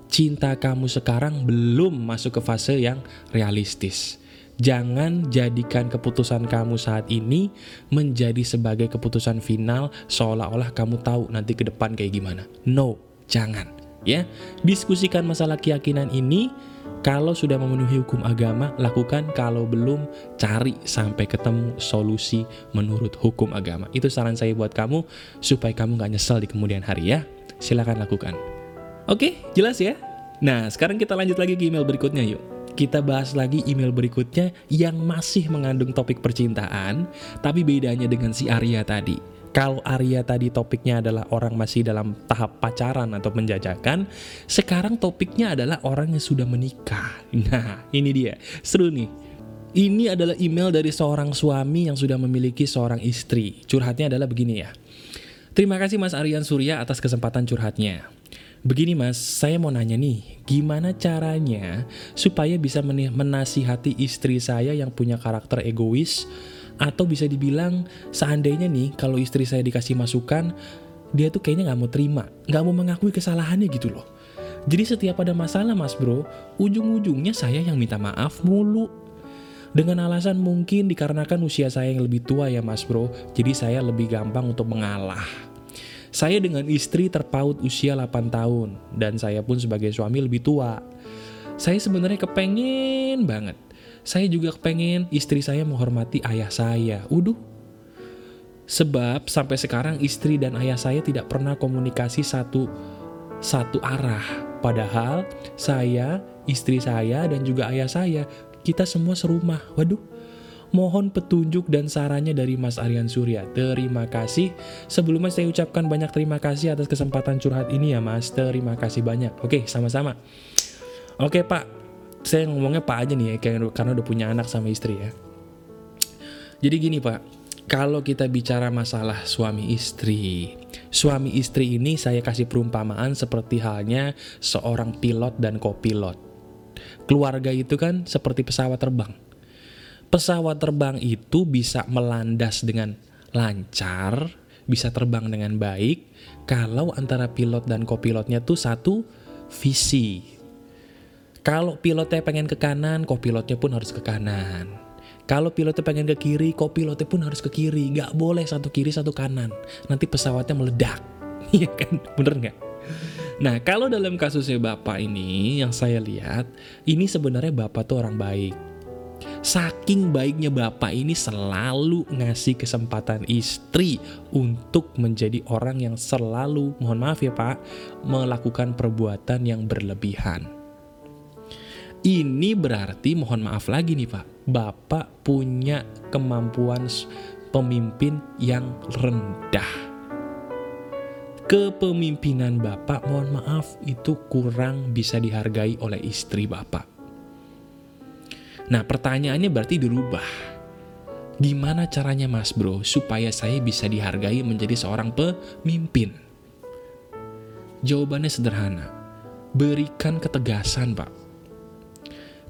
cinta kamu sekarang belum masuk ke fase yang realistis. Jangan jadikan keputusan kamu saat ini menjadi sebagai keputusan final seolah-olah kamu tahu nanti ke depan kayak gimana. No, jangan. Ya, diskusikan masalah keyakinan ini. Kalau sudah memenuhi hukum agama, lakukan. Kalau belum, cari sampai ketemu solusi menurut hukum agama. Itu saran saya buat kamu, supaya kamu gak nyesel di kemudian hari ya. Silahkan lakukan. Oke, jelas ya? Nah, sekarang kita lanjut lagi ke email berikutnya yuk kita bahas lagi email berikutnya yang masih mengandung topik percintaan, tapi bedanya dengan si Arya tadi. Kalau Arya tadi topiknya adalah orang masih dalam tahap pacaran atau penjajakan, sekarang topiknya adalah orang yang sudah menikah. Nah, ini dia. Seru nih. Ini adalah email dari seorang suami yang sudah memiliki seorang istri. Curhatnya adalah begini ya. Terima kasih Mas Aryan Surya atas kesempatan curhatnya. Begini mas, saya mau nanya nih, gimana caranya supaya bisa menasihati istri saya yang punya karakter egois atau bisa dibilang seandainya nih kalau istri saya dikasih masukan, dia tuh kayaknya nggak mau terima, nggak mau mengakui kesalahannya gitu loh. Jadi setiap ada masalah mas bro, ujung-ujungnya saya yang minta maaf mulu. Dengan alasan mungkin dikarenakan usia saya yang lebih tua ya mas bro, jadi saya lebih gampang untuk mengalah. Saya dengan istri terpaut usia 8 tahun, dan saya pun sebagai suami lebih tua. Saya sebenarnya kepengen banget. Saya juga kepengen istri saya menghormati ayah saya. Uduh. Sebab sampai sekarang istri dan ayah saya tidak pernah komunikasi satu satu arah. Padahal saya, istri saya, dan juga ayah saya, kita semua serumah. Waduh, Mohon petunjuk dan sarannya dari Mas Aryan Surya. Terima kasih. Sebelumnya saya ucapkan banyak terima kasih atas kesempatan curhat ini ya Mas. Terima kasih banyak. Oke, sama-sama. Oke Pak, saya ngomongnya Pak aja nih ya, karena udah punya anak sama istri ya. Jadi gini Pak, kalau kita bicara masalah suami istri, suami istri ini saya kasih perumpamaan seperti halnya seorang pilot dan kopilot. Keluarga itu kan seperti pesawat terbang pesawat terbang itu bisa melandas dengan lancar, bisa terbang dengan baik, kalau antara pilot dan kopilotnya tuh satu visi. Kalau pilotnya pengen ke kanan, kopilotnya pun harus ke kanan. Kalau pilotnya pengen ke kiri, kopilotnya pun harus ke kiri. Gak boleh satu kiri, satu kanan. Nanti pesawatnya meledak. Iya kan? Bener nggak? Nah, kalau dalam kasusnya Bapak ini, yang saya lihat, ini sebenarnya Bapak tuh orang baik Saking baiknya bapak ini selalu ngasih kesempatan istri untuk menjadi orang yang selalu, mohon maaf ya pak, melakukan perbuatan yang berlebihan. Ini berarti, mohon maaf lagi nih pak, bapak punya kemampuan pemimpin yang rendah kepemimpinan Bapak, mohon maaf, itu kurang bisa dihargai oleh istri Bapak. Nah pertanyaannya berarti dirubah. Gimana caranya mas bro supaya saya bisa dihargai menjadi seorang pemimpin? Jawabannya sederhana. Berikan ketegasan pak.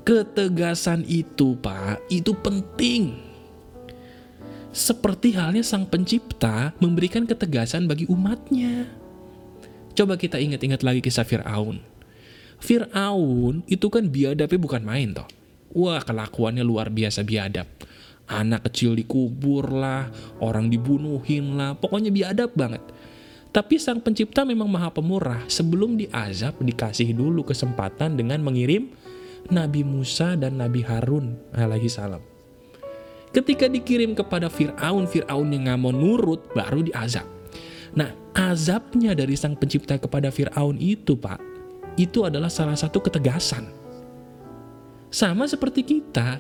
Ketegasan itu pak, itu penting. Seperti halnya sang pencipta memberikan ketegasan bagi umatnya. Coba kita ingat-ingat lagi kisah Fir'aun. Fir'aun itu kan biadabnya bukan main toh Wah kelakuannya luar biasa biadab. Anak kecil dikubur lah, orang dibunuhin lah, pokoknya biadab banget. Tapi sang pencipta memang maha pemurah, sebelum diazab dikasih dulu kesempatan dengan mengirim Nabi Musa dan Nabi Harun alaihi salam. Ketika dikirim kepada Fir'aun, Fir'aun yang nggak mau nurut, baru diazab. Nah, azabnya dari sang pencipta kepada Fir'aun itu, Pak, itu adalah salah satu ketegasan sama seperti kita,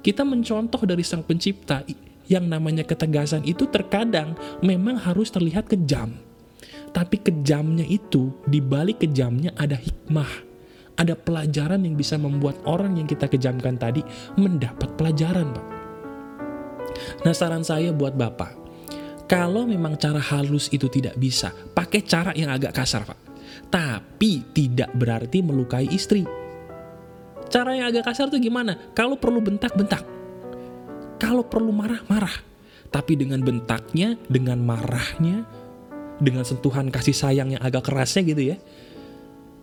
kita mencontoh dari sang pencipta yang namanya ketegasan itu terkadang memang harus terlihat kejam. Tapi kejamnya itu, di balik kejamnya ada hikmah. Ada pelajaran yang bisa membuat orang yang kita kejamkan tadi mendapat pelajaran, Pak. Nah, saran saya buat Bapak, kalau memang cara halus itu tidak bisa, pakai cara yang agak kasar, Pak. Tapi tidak berarti melukai istri Cara yang agak kasar tuh gimana? Kalau perlu bentak, bentak. Kalau perlu marah, marah. Tapi dengan bentaknya, dengan marahnya, dengan sentuhan kasih sayang yang agak kerasnya gitu ya,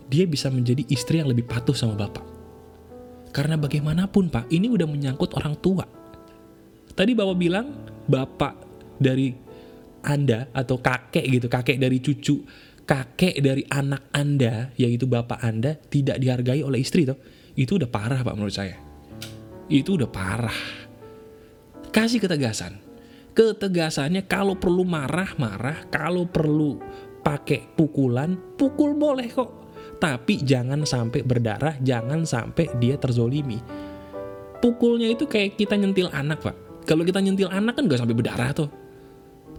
dia bisa menjadi istri yang lebih patuh sama bapak. Karena bagaimanapun Pak, ini udah menyangkut orang tua. Tadi Bapak bilang, Bapak dari Anda atau kakek gitu, kakek dari cucu, kakek dari anak Anda, yaitu Bapak Anda, tidak dihargai oleh istri toh. Itu udah parah Pak menurut saya. Itu udah parah. Kasih ketegasan. Ketegasannya kalau perlu marah-marah, kalau perlu pakai pukulan, pukul boleh kok. Tapi jangan sampai berdarah, jangan sampai dia terzolimi. Pukulnya itu kayak kita nyentil anak, Pak. Kalau kita nyentil anak kan gak sampai berdarah tuh.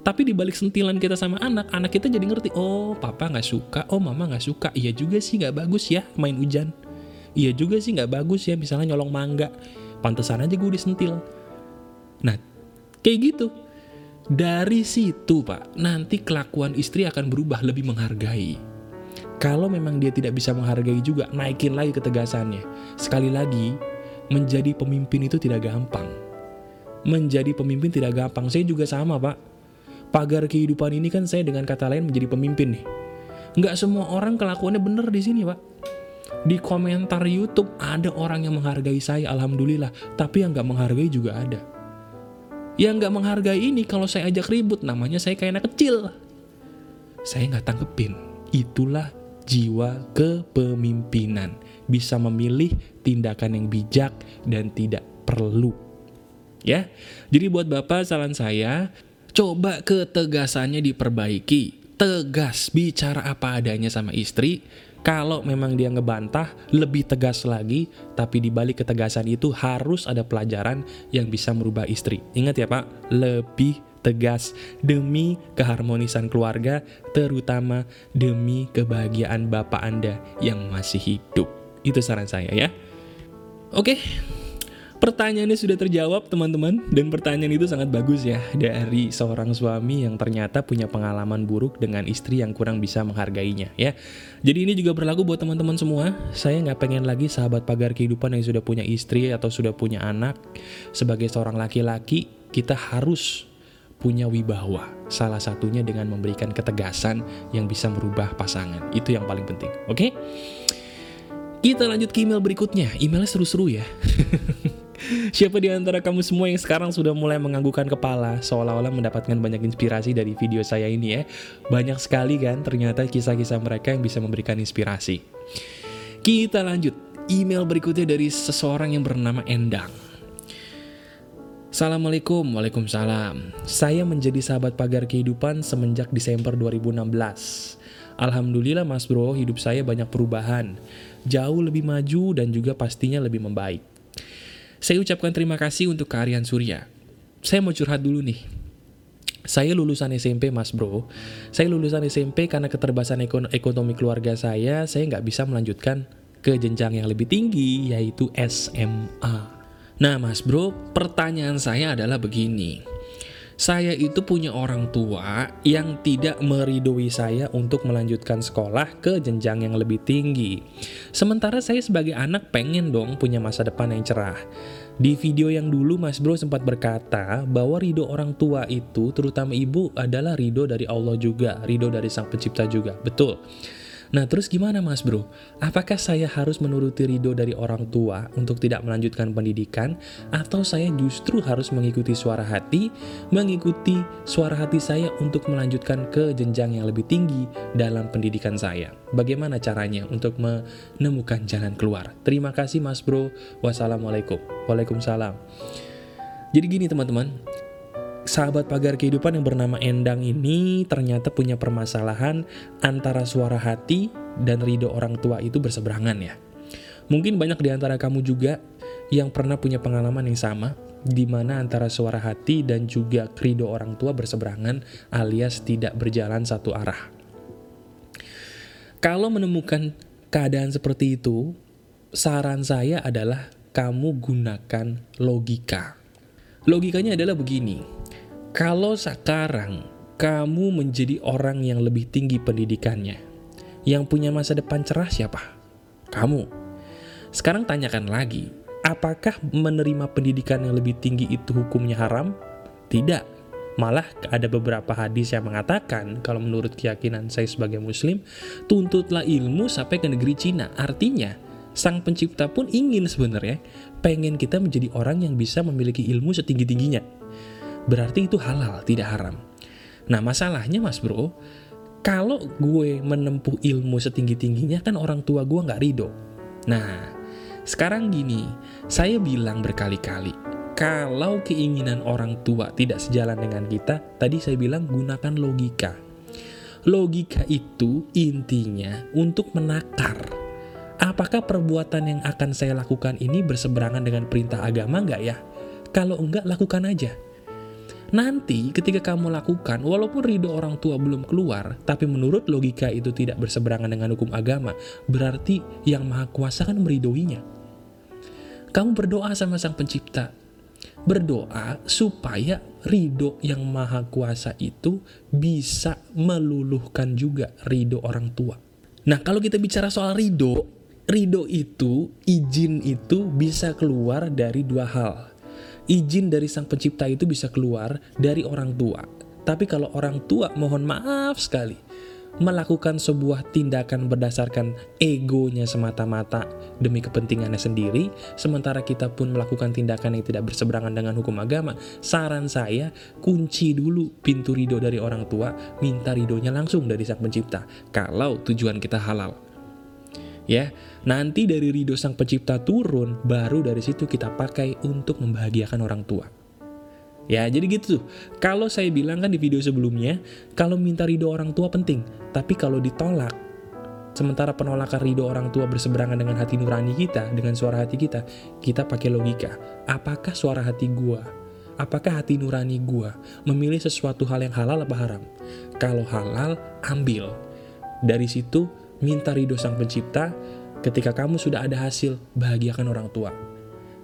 Tapi dibalik sentilan kita sama anak, anak kita jadi ngerti, oh papa gak suka, oh mama gak suka. Iya juga sih gak bagus ya main hujan. Iya juga sih gak bagus ya misalnya nyolong mangga. Pantesan aja gue disentil. Nah, kayak gitu. Dari situ pak, nanti kelakuan istri akan berubah lebih menghargai. Kalau memang dia tidak bisa menghargai juga, naikin lagi ketegasannya. Sekali lagi, menjadi pemimpin itu tidak gampang. Menjadi pemimpin tidak gampang. Saya juga sama pak. Pagar kehidupan ini kan saya dengan kata lain menjadi pemimpin nih. Nggak semua orang kelakuannya bener di sini pak. Di komentar YouTube ada orang yang menghargai saya, alhamdulillah. Tapi yang nggak menghargai juga ada yang nggak menghargai ini kalau saya ajak ribut namanya saya kayak anak kecil. Saya nggak tanggepin. Itulah jiwa kepemimpinan. Bisa memilih tindakan yang bijak dan tidak perlu. Ya, jadi buat bapak saran saya, coba ketegasannya diperbaiki. Tegas, bicara apa adanya sama istri, kalau memang dia ngebantah, lebih tegas lagi, tapi di balik ketegasan itu harus ada pelajaran yang bisa merubah istri. Ingat ya Pak, lebih tegas demi keharmonisan keluarga, terutama demi kebahagiaan Bapak Anda yang masih hidup. Itu saran saya ya. Oke, Pertanyaannya sudah terjawab teman-teman Dan pertanyaan itu sangat bagus ya Dari seorang suami yang ternyata punya pengalaman buruk Dengan istri yang kurang bisa menghargainya ya Jadi ini juga berlaku buat teman-teman semua. Saya nggak pengen lagi sahabat pagar kehidupan yang sudah punya istri Atau sudah punya anak. Sebagai seorang laki-laki Kita harus punya wibawa. Salah satunya dengan memberikan ketegasan Yang bisa merubah pasangan. Itu yang paling penting Oke? Kita lanjut ke email berikutnya. Emailnya seru-seru ya Siapa di antara kamu semua yang sekarang sudah mulai menganggukkan kepala seolah-olah mendapatkan banyak inspirasi dari video saya ini ya? Banyak sekali kan ternyata kisah-kisah mereka yang bisa memberikan inspirasi. Kita lanjut. Email berikutnya dari seseorang yang bernama Endang. Assalamualaikum, Waalaikumsalam. Saya menjadi sahabat pagar kehidupan semenjak Desember 2016. Alhamdulillah mas bro, hidup saya banyak perubahan. Jauh lebih maju dan juga pastinya lebih membaik. Saya ucapkan terima kasih untuk kearian Surya. Saya mau curhat dulu nih. Saya lulusan SMP mas bro. Saya lulusan SMP karena keterbatasan ekon ekonomi keluarga saya, saya nggak bisa melanjutkan ke jenjang yang lebih tinggi, yaitu SMA. Nah mas bro, pertanyaan saya adalah begini saya itu punya orang tua yang tidak meridoi saya untuk melanjutkan sekolah ke jenjang yang lebih tinggi. Sementara saya sebagai anak pengen dong punya masa depan yang cerah. Di video yang dulu Mas Bro sempat berkata bahwa ridho orang tua itu terutama ibu adalah ridho dari Allah juga, ridho dari sang pencipta juga. Betul. Nah terus gimana mas bro? Apakah saya harus menuruti ridho dari orang tua untuk tidak melanjutkan pendidikan? Atau saya justru harus mengikuti suara hati, mengikuti suara hati saya untuk melanjutkan ke jenjang yang lebih tinggi dalam pendidikan saya? Bagaimana caranya untuk menemukan jalan keluar? Terima kasih mas bro. Wassalamualaikum. Waalaikumsalam. Jadi gini teman-teman, sahabat pagar kehidupan yang bernama Endang ini ternyata punya permasalahan antara suara hati dan ridho orang tua itu berseberangan ya. Mungkin banyak di antara kamu juga yang pernah punya pengalaman yang sama, di mana antara suara hati dan juga ridho orang tua berseberangan alias tidak berjalan satu arah. Kalau menemukan keadaan seperti itu, saran saya adalah kamu gunakan logika. Logikanya adalah begini, kalau sekarang kamu menjadi orang yang lebih tinggi pendidikannya, yang punya masa depan cerah siapa? Kamu. Sekarang tanyakan lagi, apakah menerima pendidikan yang lebih tinggi itu hukumnya haram? Tidak. Malah ada beberapa hadis yang mengatakan, kalau menurut keyakinan saya sebagai muslim, tuntutlah ilmu sampai ke negeri Cina. Artinya, sang pencipta pun ingin sebenarnya pengen kita menjadi orang yang bisa memiliki ilmu setinggi-tingginya. Berarti itu halal, tidak haram. Nah masalahnya mas bro, kalau gue menempuh ilmu setinggi-tingginya kan orang tua gue nggak ridho. Nah, sekarang gini, saya bilang berkali-kali, kalau keinginan orang tua tidak sejalan dengan kita, tadi saya bilang gunakan logika. Logika itu intinya untuk menakar apakah perbuatan yang akan saya lakukan ini berseberangan dengan perintah agama nggak ya? Kalau enggak, lakukan aja. Nanti ketika kamu lakukan, walaupun ridho orang tua belum keluar, tapi menurut logika itu tidak berseberangan dengan hukum agama, berarti yang maha kuasa kan meridoinya. Kamu berdoa sama sang pencipta, berdoa supaya ridho yang maha kuasa itu bisa meluluhkan juga ridho orang tua. Nah kalau kita bicara soal ridho, ridho itu, izin itu bisa keluar dari dua hal. Izin dari sang pencipta itu bisa keluar dari orang tua. Tapi kalau orang tua mohon maaf sekali, melakukan sebuah tindakan berdasarkan egonya semata-mata demi kepentingannya sendiri, sementara kita pun melakukan tindakan yang tidak berseberangan dengan hukum agama, saran saya kunci dulu pintu ridho dari orang tua, minta ridhonya langsung dari sang pencipta, kalau tujuan kita halal ya nanti dari ridho sang pencipta turun baru dari situ kita pakai untuk membahagiakan orang tua. Ya jadi gitu tuh. Kalau saya bilang kan di video sebelumnya kalau minta ridho orang tua penting tapi kalau ditolak sementara penolakan ridho orang tua berseberangan dengan hati nurani kita dengan suara hati kita kita pakai logika. Apakah suara hati gua apakah hati nurani gua memilih sesuatu hal yang halal apa haram? Kalau halal ambil. Dari situ minta ridho sang pencipta, ketika kamu sudah ada hasil, bahagiakan orang tua.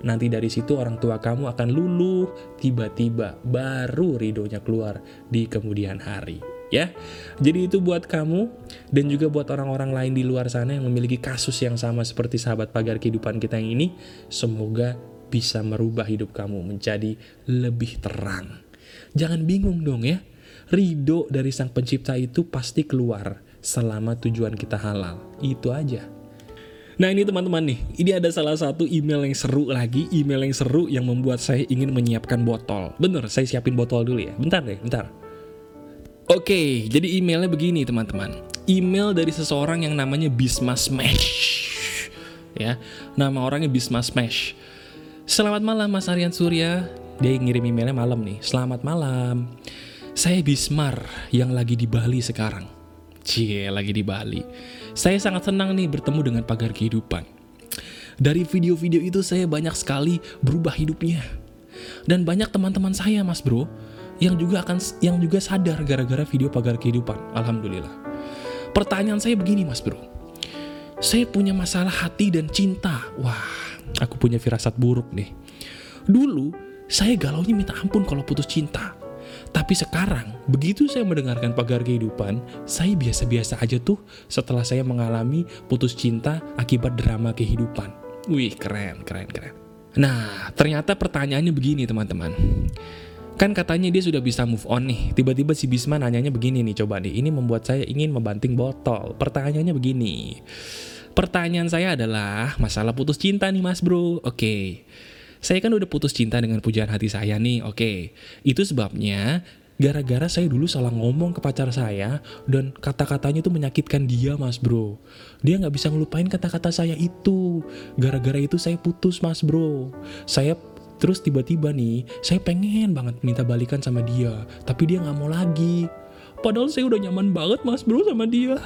Nanti dari situ orang tua kamu akan luluh, tiba-tiba baru ridhonya keluar di kemudian hari. Ya, jadi itu buat kamu dan juga buat orang-orang lain di luar sana yang memiliki kasus yang sama seperti sahabat pagar kehidupan kita yang ini. Semoga bisa merubah hidup kamu menjadi lebih terang. Jangan bingung dong ya, ridho dari sang pencipta itu pasti keluar selama tujuan kita halal. Itu aja. Nah ini teman-teman nih, ini ada salah satu email yang seru lagi, email yang seru yang membuat saya ingin menyiapkan botol. Bener, saya siapin botol dulu ya. Bentar deh, bentar. Oke, jadi emailnya begini teman-teman. Email dari seseorang yang namanya Bisma Smash. Ya, nama orangnya Bisma Smash. Selamat malam Mas Aryan Surya. Dia ngirim emailnya malam nih. Selamat malam. Saya Bismar yang lagi di Bali sekarang. Cie, lagi di Bali. Saya sangat senang nih bertemu dengan pagar kehidupan. Dari video-video itu saya banyak sekali berubah hidupnya. Dan banyak teman-teman saya, Mas Bro, yang juga akan yang juga sadar gara-gara video pagar kehidupan. Alhamdulillah. Pertanyaan saya begini, Mas Bro. Saya punya masalah hati dan cinta. Wah, aku punya firasat buruk nih. Dulu, saya galaunya minta ampun kalau putus cinta. Tapi sekarang, begitu saya mendengarkan pagar kehidupan, saya biasa-biasa aja tuh setelah saya mengalami putus cinta akibat drama kehidupan. Wih, keren, keren, keren. Nah, ternyata pertanyaannya begini teman-teman. Kan katanya dia sudah bisa move on nih. Tiba-tiba si Bisma nanyanya begini nih, coba nih. Ini membuat saya ingin membanting botol. Pertanyaannya begini. Pertanyaan saya adalah masalah putus cinta nih mas bro. Oke. Okay saya kan udah putus cinta dengan pujaan hati saya nih, oke. Itu sebabnya gara-gara saya dulu salah ngomong ke pacar saya dan kata-katanya itu menyakitkan dia mas bro. Dia nggak bisa ngelupain kata-kata saya itu. Gara-gara itu saya putus mas bro. Saya terus tiba-tiba nih, saya pengen banget minta balikan sama dia. Tapi dia nggak mau lagi. Padahal saya udah nyaman banget mas bro sama dia.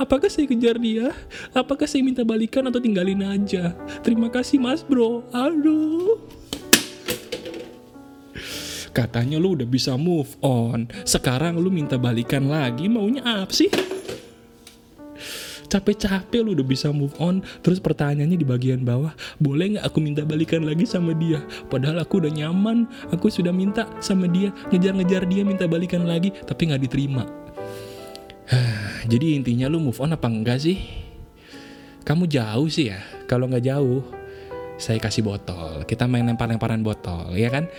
Apakah saya kejar dia? Apakah saya minta balikan atau tinggalin aja? Terima kasih mas bro. Aduh. Katanya lu udah bisa move on. Sekarang lu minta balikan lagi. Maunya apa sih? Capek-capek lu udah bisa move on. Terus pertanyaannya di bagian bawah boleh nggak aku minta balikan lagi sama dia? Padahal aku udah nyaman aku sudah minta sama dia ngejar-ngejar dia minta balikan lagi tapi nggak diterima. Jadi intinya lu move on apa enggak sih? Kamu jauh sih ya? Kalau nggak jauh saya kasih botol. Kita main lempar-lemparan botol ya kan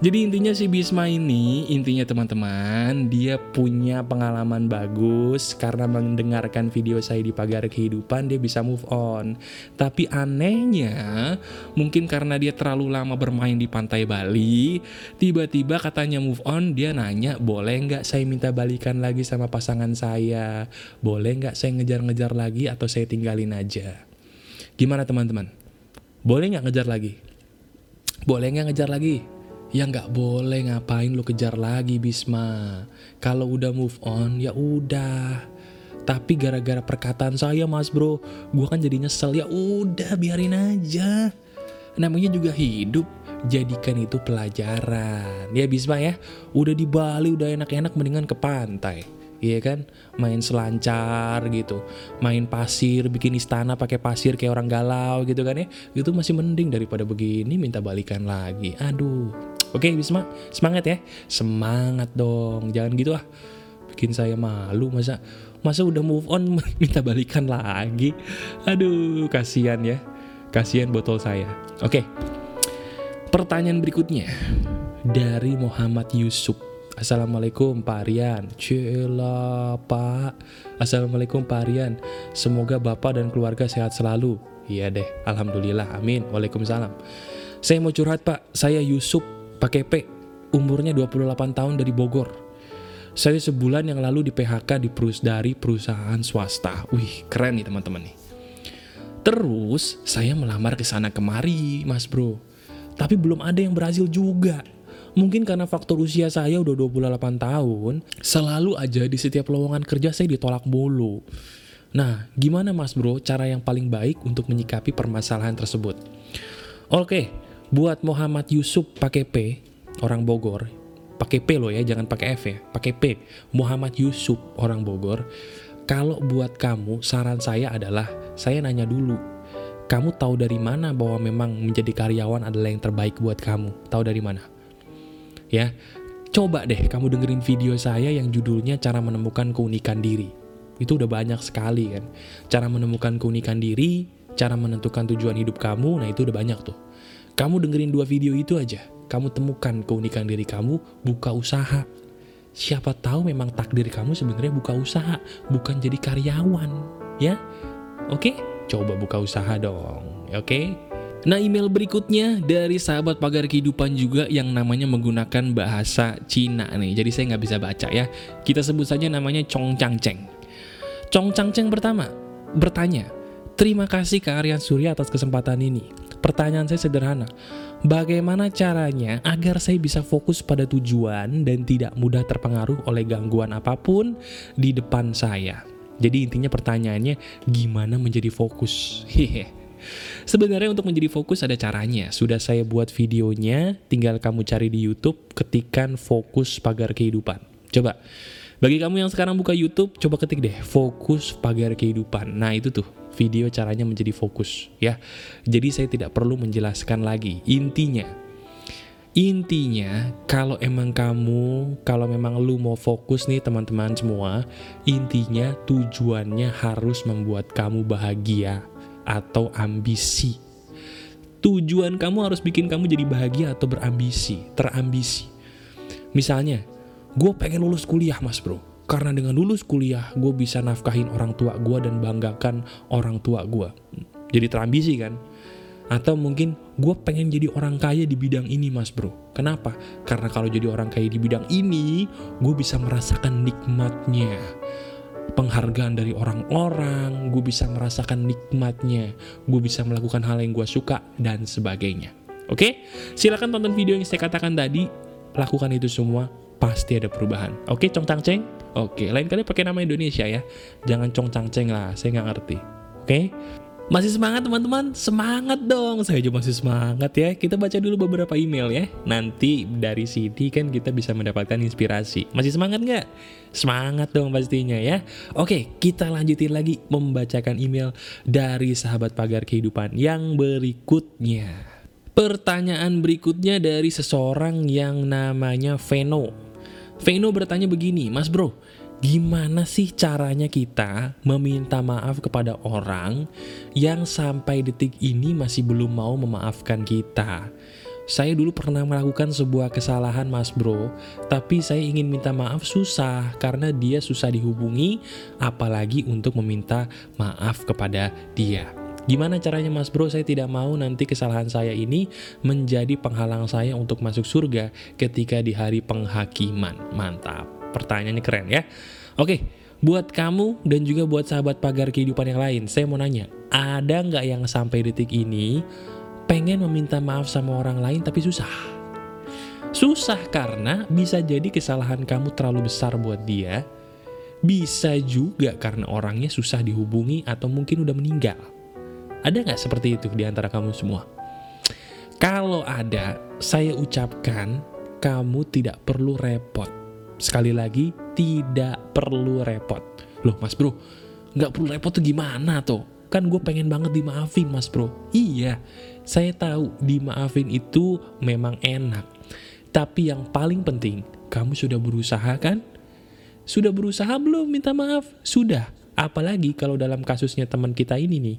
Jadi intinya si Bisma ini, intinya teman-teman, dia punya pengalaman bagus karena mendengarkan video saya di pagar kehidupan dia bisa move on. Tapi anehnya, mungkin karena dia terlalu lama bermain di pantai Bali, tiba-tiba katanya move on, dia nanya, boleh nggak saya minta balikan lagi sama pasangan saya? Boleh nggak saya ngejar-ngejar lagi atau saya tinggalin aja? Gimana teman-teman? Boleh nggak ngejar lagi? Boleh nggak ngejar lagi? Ya nggak boleh ngapain lu kejar lagi Bisma. Kalau udah move on ya udah. Tapi gara-gara perkataan saya mas bro, gue kan jadi nyesel ya udah biarin aja. Namanya juga hidup, jadikan itu pelajaran. Ya Bisma ya, udah di Bali udah enak-enak mendingan ke pantai. Iya kan, main selancar gitu, main pasir, bikin istana pakai pasir kayak orang galau gitu kan ya, itu masih mending daripada begini minta balikan lagi. Aduh, Oke Bisma, semangat ya. Semangat dong, jangan gitu ah. Bikin saya malu masa masa udah move on minta balikan lagi. Aduh, kasihan ya. Kasihan botol saya. Oke. Pertanyaan berikutnya dari Muhammad Yusuf. Assalamualaikum Pak Rian Cila Pak Assalamualaikum Pak Rian Semoga Bapak dan keluarga sehat selalu Iya deh Alhamdulillah Amin Waalaikumsalam Saya mau curhat Pak Saya Yusuf pakai P, umurnya 28 tahun dari Bogor. Saya sebulan yang lalu di PHK di perus dari perusahaan swasta. Wih, keren nih teman-teman nih. Terus saya melamar ke sana kemari, Mas Bro. Tapi belum ada yang berhasil juga. Mungkin karena faktor usia saya udah 28 tahun, selalu aja di setiap lowongan kerja saya ditolak mulu. Nah, gimana Mas Bro cara yang paling baik untuk menyikapi permasalahan tersebut? Oke, Buat Muhammad Yusuf pakai P, orang Bogor, pakai P loh ya, jangan pakai F ya, pakai P. Muhammad Yusuf, orang Bogor. Kalau buat kamu, saran saya adalah, saya nanya dulu, kamu tahu dari mana bahwa memang menjadi karyawan adalah yang terbaik buat kamu? Tahu dari mana? Ya, coba deh kamu dengerin video saya yang judulnya Cara Menemukan Keunikan Diri. Itu udah banyak sekali kan. Cara menemukan keunikan diri, cara menentukan tujuan hidup kamu, nah itu udah banyak tuh. Kamu dengerin dua video itu aja, kamu temukan keunikan diri kamu, buka usaha. Siapa tahu memang takdir kamu sebenarnya buka usaha, bukan jadi karyawan, ya? Oke, coba buka usaha dong, oke? Nah email berikutnya dari sahabat pagar kehidupan juga yang namanya menggunakan bahasa Cina nih Jadi saya nggak bisa baca ya Kita sebut saja namanya Chong Chang Cheng Chong Chang Cheng pertama bertanya Terima kasih ke Aryan Surya atas kesempatan ini Pertanyaan saya sederhana, bagaimana caranya agar saya bisa fokus pada tujuan dan tidak mudah terpengaruh oleh gangguan apa pun di depan saya? Jadi intinya pertanyaannya, gimana menjadi fokus? Hehe. Sebenarnya untuk menjadi fokus ada caranya. Sudah saya buat videonya, tinggal kamu cari di YouTube, ketikan fokus pagar kehidupan. Coba, bagi kamu yang sekarang buka YouTube, coba ketik deh, fokus pagar kehidupan. Nah itu tuh, video caranya menjadi fokus ya. Jadi saya tidak perlu menjelaskan lagi. Intinya Intinya, kalau emang kamu, kalau memang lu mau fokus nih teman-teman semua, intinya tujuannya harus membuat kamu bahagia atau ambisi. Tujuan kamu harus bikin kamu jadi bahagia atau berambisi, terambisi. Misalnya, gue pengen lulus kuliah mas bro. Karena dengan lulus kuliah, gue bisa nafkahin orang tua gue dan banggakan orang tua gue. Jadi terambisi kan? Atau mungkin gue pengen jadi orang kaya di bidang ini mas bro. Kenapa? Karena kalau jadi orang kaya di bidang ini, gue bisa merasakan nikmatnya. Penghargaan dari orang-orang, gue bisa merasakan nikmatnya. Gue bisa melakukan hal yang gue suka, dan sebagainya. Oke? Silahkan tonton video yang saya katakan tadi. Lakukan itu semua, pasti ada perubahan. Oke, Cong Tang Ceng? Oke, lain kali pakai nama Indonesia ya. Jangan Cong Tang Ceng lah, saya nggak ngerti. Oke? Masih semangat teman-teman? Semangat dong, saya juga masih semangat ya. Kita baca dulu beberapa email ya. Nanti dari sini kan kita bisa mendapatkan inspirasi. Masih semangat nggak? Semangat dong pastinya ya. Oke, kita lanjutin lagi membacakan email dari sahabat pagar kehidupan yang berikutnya. Pertanyaan berikutnya dari seseorang yang namanya Veno. Veno bertanya begini, Mas Bro, gimana sih caranya kita meminta maaf kepada orang yang sampai detik ini masih belum mau memaafkan kita? saya dulu pernah melakukan sebuah kesalahan mas bro, tapi saya ingin minta maaf susah karena dia susah dihubungi, apalagi untuk meminta maaf kepada dia. Gimana caranya mas bro, saya tidak mau nanti kesalahan saya ini menjadi penghalang saya untuk masuk surga ketika di hari penghakiman. Mantap, pertanyaannya keren ya. Oke, buat kamu dan juga buat sahabat pagar kehidupan yang lain, saya mau nanya, ada nggak yang sampai detik ini pengen meminta maaf sama orang lain tapi susah. Susah karena bisa jadi kesalahan kamu terlalu besar buat dia, bisa juga karena orangnya susah dihubungi atau mungkin udah meninggal. Ada nggak seperti itu di antara kamu semua? Kalau ada, saya ucapkan kamu tidak perlu repot. Sekali lagi, tidak perlu repot. Loh mas bro, nggak perlu repot tuh gimana tuh? Kan gue pengen banget dimaafin mas bro. Iya, saya tahu dimaafin itu memang enak. Tapi yang paling penting, kamu sudah berusaha kan? Sudah berusaha belum minta maaf? Sudah. Apalagi kalau dalam kasusnya teman kita ini nih.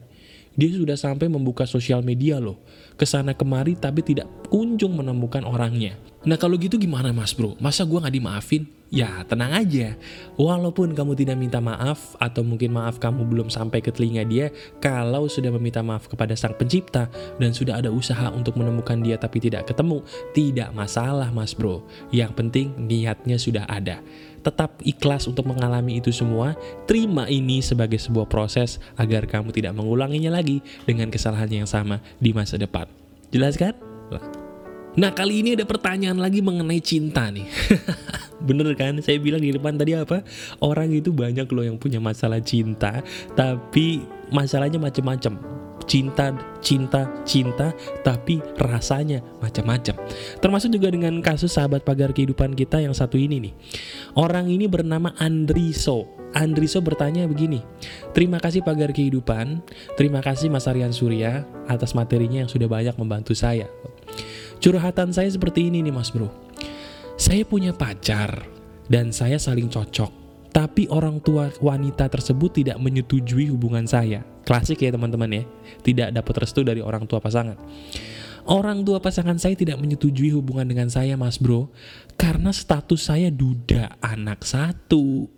Dia sudah sampai membuka sosial media loh. Ke sana kemari tapi tidak kunjung menemukan orangnya. Nah kalau gitu gimana mas bro? Masa gue gak dimaafin? Ya tenang aja, walaupun kamu tidak minta maaf atau mungkin maaf kamu belum sampai ke telinga dia, kalau sudah meminta maaf kepada sang pencipta dan sudah ada usaha untuk menemukan dia tapi tidak ketemu, tidak masalah mas bro. Yang penting niatnya sudah ada. Tetap ikhlas untuk mengalami itu semua, terima ini sebagai sebuah proses agar kamu tidak mengulanginya lagi dengan kesalahan yang sama di masa depan. Jelas kan? Nah kali ini ada pertanyaan lagi mengenai cinta nih Bener kan? Saya bilang di depan tadi apa? Orang itu banyak loh yang punya masalah cinta Tapi masalahnya macem-macem Cinta, cinta, cinta Tapi rasanya macam-macam Termasuk juga dengan kasus sahabat pagar kehidupan kita yang satu ini nih Orang ini bernama Andriso Andriso bertanya begini Terima kasih pagar kehidupan Terima kasih Mas Aryan Surya Atas materinya yang sudah banyak membantu saya Curhatan saya seperti ini nih mas bro. Saya punya pacar dan saya saling cocok. Tapi orang tua wanita tersebut tidak menyetujui hubungan saya. Klasik ya teman-teman ya. Tidak dapat restu dari orang tua pasangan. Orang tua pasangan saya tidak menyetujui hubungan dengan saya mas bro. Karena status saya duda anak satu.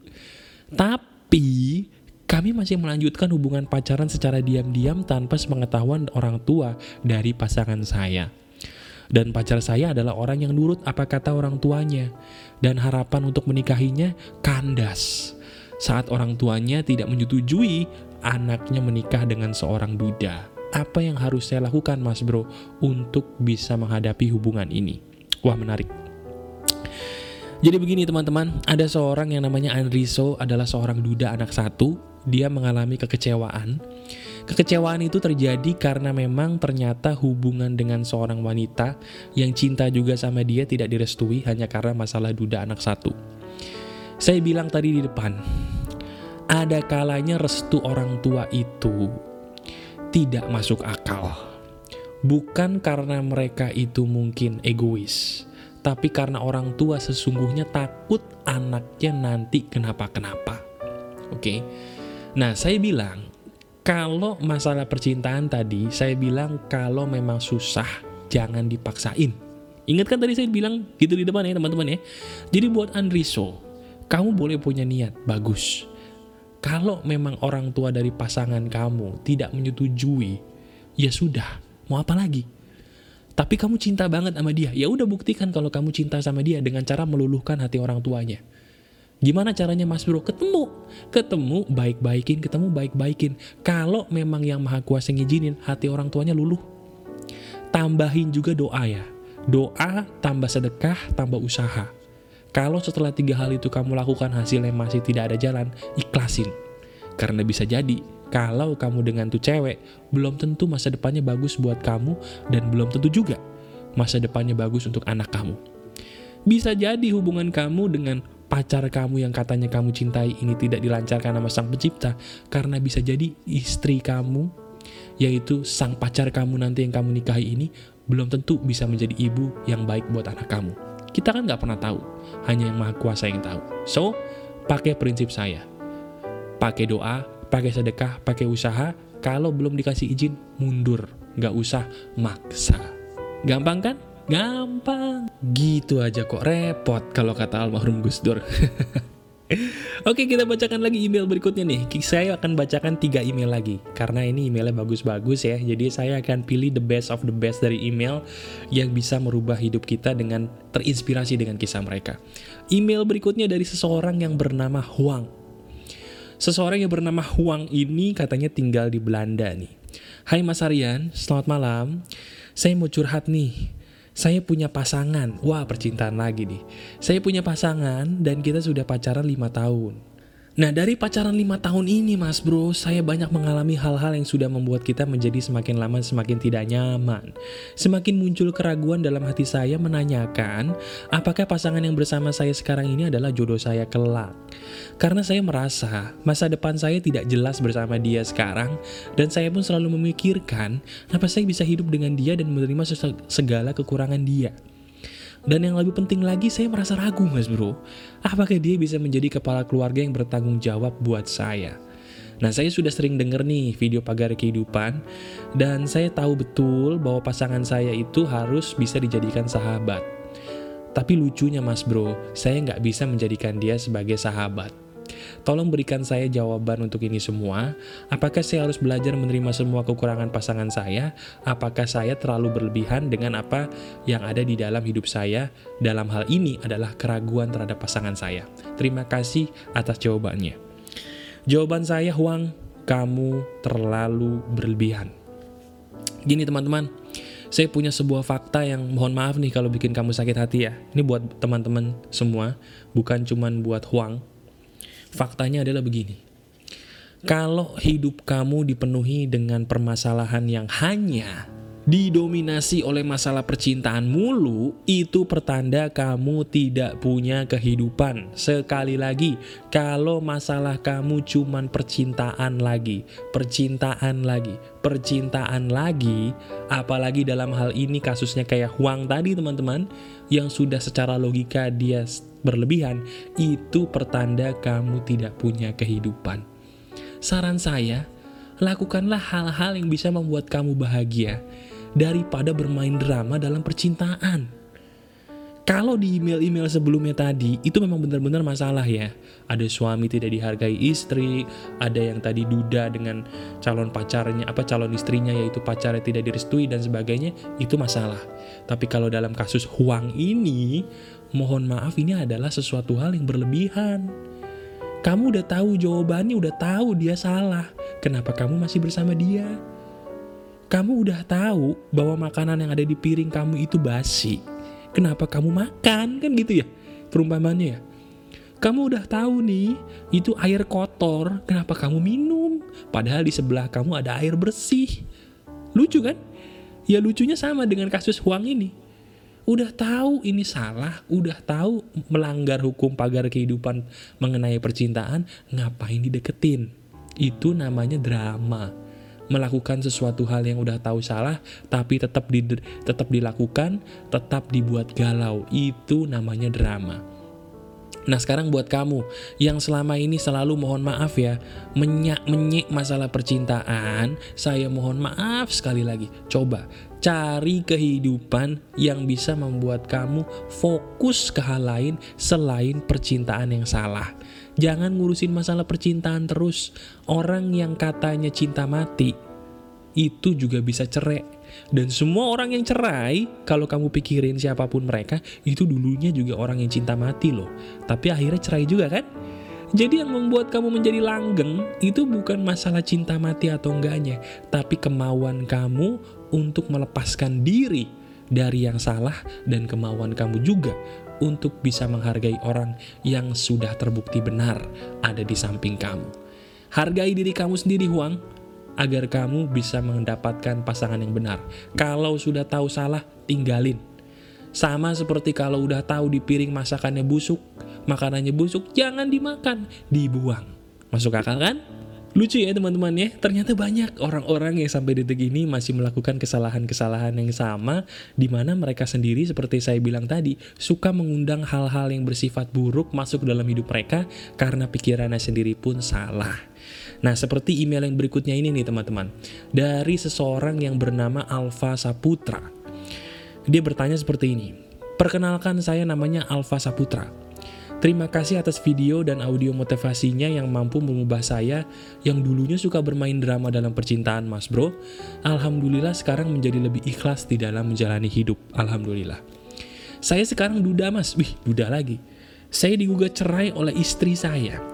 Tapi kami masih melanjutkan hubungan pacaran secara diam-diam tanpa sepengetahuan orang tua dari pasangan saya. Dan pacar saya adalah orang yang nurut apa kata orang tuanya. Dan harapan untuk menikahinya kandas. Saat orang tuanya tidak menyetujui anaknya menikah dengan seorang duda. Apa yang harus saya lakukan mas bro untuk bisa menghadapi hubungan ini? Wah menarik. Jadi begini teman-teman, ada seorang yang namanya Andriso adalah seorang duda anak satu. Dia mengalami kekecewaan Kekecewaan itu terjadi karena memang ternyata hubungan dengan seorang wanita yang cinta juga sama dia tidak direstui hanya karena masalah duda anak satu. Saya bilang tadi di depan, ada kalanya restu orang tua itu tidak masuk akal. Bukan karena mereka itu mungkin egois, tapi karena orang tua sesungguhnya takut anaknya nanti kenapa-kenapa. Oke, okay? nah saya bilang kalau masalah percintaan tadi, saya bilang kalau memang susah, jangan dipaksain. Ingat kan tadi saya bilang gitu di depan ya teman-teman ya. Jadi buat Andriso, kamu boleh punya niat, bagus. Kalau memang orang tua dari pasangan kamu tidak menyetujui, ya sudah, mau apa lagi? Tapi kamu cinta banget sama dia, ya udah buktikan kalau kamu cinta sama dia dengan cara meluluhkan hati orang tuanya. Gimana caranya mas bro? Ketemu. Ketemu baik-baikin, ketemu baik-baikin. Kalau memang yang maha kuasa ngizinin, hati orang tuanya luluh. Tambahin juga doa ya. Doa, tambah sedekah, tambah usaha. Kalau setelah tiga hal itu kamu lakukan hasilnya masih tidak ada jalan, ikhlasin. Karena bisa jadi, kalau kamu dengan tuh cewek, belum tentu masa depannya bagus buat kamu, dan belum tentu juga masa depannya bagus untuk anak kamu. Bisa jadi hubungan kamu dengan pacar kamu yang katanya kamu cintai ini tidak dilancarkan sama sang pencipta karena bisa jadi istri kamu yaitu sang pacar kamu nanti yang kamu nikahi ini belum tentu bisa menjadi ibu yang baik buat anak kamu. Kita kan nggak pernah tahu hanya yang maha kuasa yang tahu. So pakai prinsip saya. Pakai doa pakai sedekah pakai usaha. Kalau belum dikasih izin mundur. Nggak usah maksa. Gampang kan gampang. Gitu aja kok repot kalau kata almarhum Gus Dur. Oke kita bacakan lagi email berikutnya nih. Saya akan bacakan tiga email lagi Karena ini emailnya bagus-bagus ya. Jadi saya akan pilih the best of the best dari email Yang bisa merubah hidup kita dengan terinspirasi dengan kisah mereka. Email berikutnya dari seseorang yang bernama Huang. Seseorang yang bernama Huang ini katanya tinggal di Belanda nih. Hai Mas Aryan, selamat malam. Saya mau curhat nih saya punya pasangan. Wah, percintaan lagi nih. Saya punya pasangan dan kita sudah pacaran 5 tahun. Nah, dari pacaran 5 tahun ini, Mas Bro, saya banyak mengalami hal-hal yang sudah membuat kita menjadi semakin lama semakin tidak nyaman. Semakin muncul keraguan dalam hati saya menanyakan, apakah pasangan yang bersama saya sekarang ini adalah jodoh saya kelak? Karena saya merasa masa depan saya tidak jelas bersama dia sekarang, dan saya pun selalu memikirkan, apa saya bisa hidup dengan dia dan menerima segala kekurangan dia. Dan yang lebih penting lagi, saya merasa ragu mas bro. Apakah dia bisa menjadi kepala keluarga yang bertanggung jawab buat saya? Nah, saya sudah sering denger nih video pagar kehidupan, dan saya tahu betul bahwa pasangan saya itu harus bisa dijadikan sahabat. Tapi lucunya mas bro, saya nggak bisa menjadikan dia sebagai sahabat. Tolong berikan saya jawaban untuk ini semua. Apakah saya harus belajar menerima semua kekurangan pasangan saya? Apakah saya terlalu berlebihan dengan apa yang ada di dalam hidup saya? Dalam hal ini adalah keraguan terhadap pasangan saya. Terima kasih atas jawabannya. Jawaban saya, Huang, kamu terlalu berlebihan. Gini teman-teman, saya punya sebuah fakta yang mohon maaf nih kalau bikin kamu sakit hati ya. Ini buat teman-teman semua, bukan cuman buat Huang. Faktanya adalah begini. Kalau hidup kamu dipenuhi dengan permasalahan yang hanya didominasi oleh masalah percintaan mulu, itu pertanda kamu tidak punya kehidupan. Sekali lagi, kalau masalah kamu cuman percintaan lagi, percintaan lagi, percintaan lagi, apalagi dalam hal ini kasusnya kayak Huang tadi teman-teman, yang sudah secara logika dia berlebihan, itu pertanda kamu tidak punya kehidupan. Saran saya, lakukanlah hal-hal yang bisa membuat kamu bahagia daripada bermain drama dalam percintaan. Kalau di email-email sebelumnya tadi, itu memang benar-benar masalah ya. Ada suami tidak dihargai istri, ada yang tadi duda dengan calon pacarnya, apa calon istrinya yaitu pacarnya tidak direstui dan sebagainya, itu masalah. Tapi kalau dalam kasus Huang ini, mohon maaf ini adalah sesuatu hal yang berlebihan. Kamu udah tahu jawabannya, udah tahu dia salah. Kenapa kamu masih bersama dia? Kamu udah tahu bahwa makanan yang ada di piring kamu itu basi. Kenapa kamu makan? Kan gitu ya perumpamannya ya. Kamu udah tahu nih, itu air kotor, kenapa kamu minum? Padahal di sebelah kamu ada air bersih. Lucu kan? Ya lucunya sama dengan kasus Huang ini udah tahu ini salah, udah tahu melanggar hukum pagar kehidupan mengenai percintaan, ngapain dideketin? Itu namanya drama. Melakukan sesuatu hal yang udah tahu salah, tapi tetap di, tetap dilakukan, tetap dibuat galau. Itu namanya drama. Nah sekarang buat kamu yang selama ini selalu mohon maaf ya Menyak menyik masalah percintaan Saya mohon maaf sekali lagi Coba cari kehidupan yang bisa membuat kamu fokus ke hal lain selain percintaan yang salah Jangan ngurusin masalah percintaan terus Orang yang katanya cinta mati Itu juga bisa cerai dan semua orang yang cerai, kalau kamu pikirin siapa pun mereka, itu dulunya juga orang yang cinta mati loh. Tapi akhirnya cerai juga kan? Jadi yang membuat kamu menjadi langgeng itu bukan masalah cinta mati atau enggaknya, tapi kemauan kamu untuk melepaskan diri dari yang salah dan kemauan kamu juga untuk bisa menghargai orang yang sudah terbukti benar ada di samping kamu. Hargai diri kamu sendiri, Huang agar kamu bisa mendapatkan pasangan yang benar. Kalau sudah tahu salah, tinggalin. Sama seperti kalau udah tahu di piring masakannya busuk, makanannya busuk, jangan dimakan, dibuang. Masuk akal kan? Lucu ya teman-teman ya, ternyata banyak orang-orang yang sampai detik ini masih melakukan kesalahan-kesalahan yang sama di mana mereka sendiri seperti saya bilang tadi, suka mengundang hal-hal yang bersifat buruk masuk dalam hidup mereka karena pikirannya sendiri pun salah. Nah, seperti email yang berikutnya ini nih teman-teman. Dari seseorang yang bernama Alfa Saputra. Dia bertanya seperti ini. Perkenalkan saya namanya Alfa Saputra. Terima kasih atas video dan audio motivasinya yang mampu mengubah saya yang dulunya suka bermain drama dalam percintaan mas bro. Alhamdulillah sekarang menjadi lebih ikhlas di dalam menjalani hidup. Alhamdulillah. Saya sekarang duda mas. Wih, duda lagi. Saya digugat cerai oleh istri saya.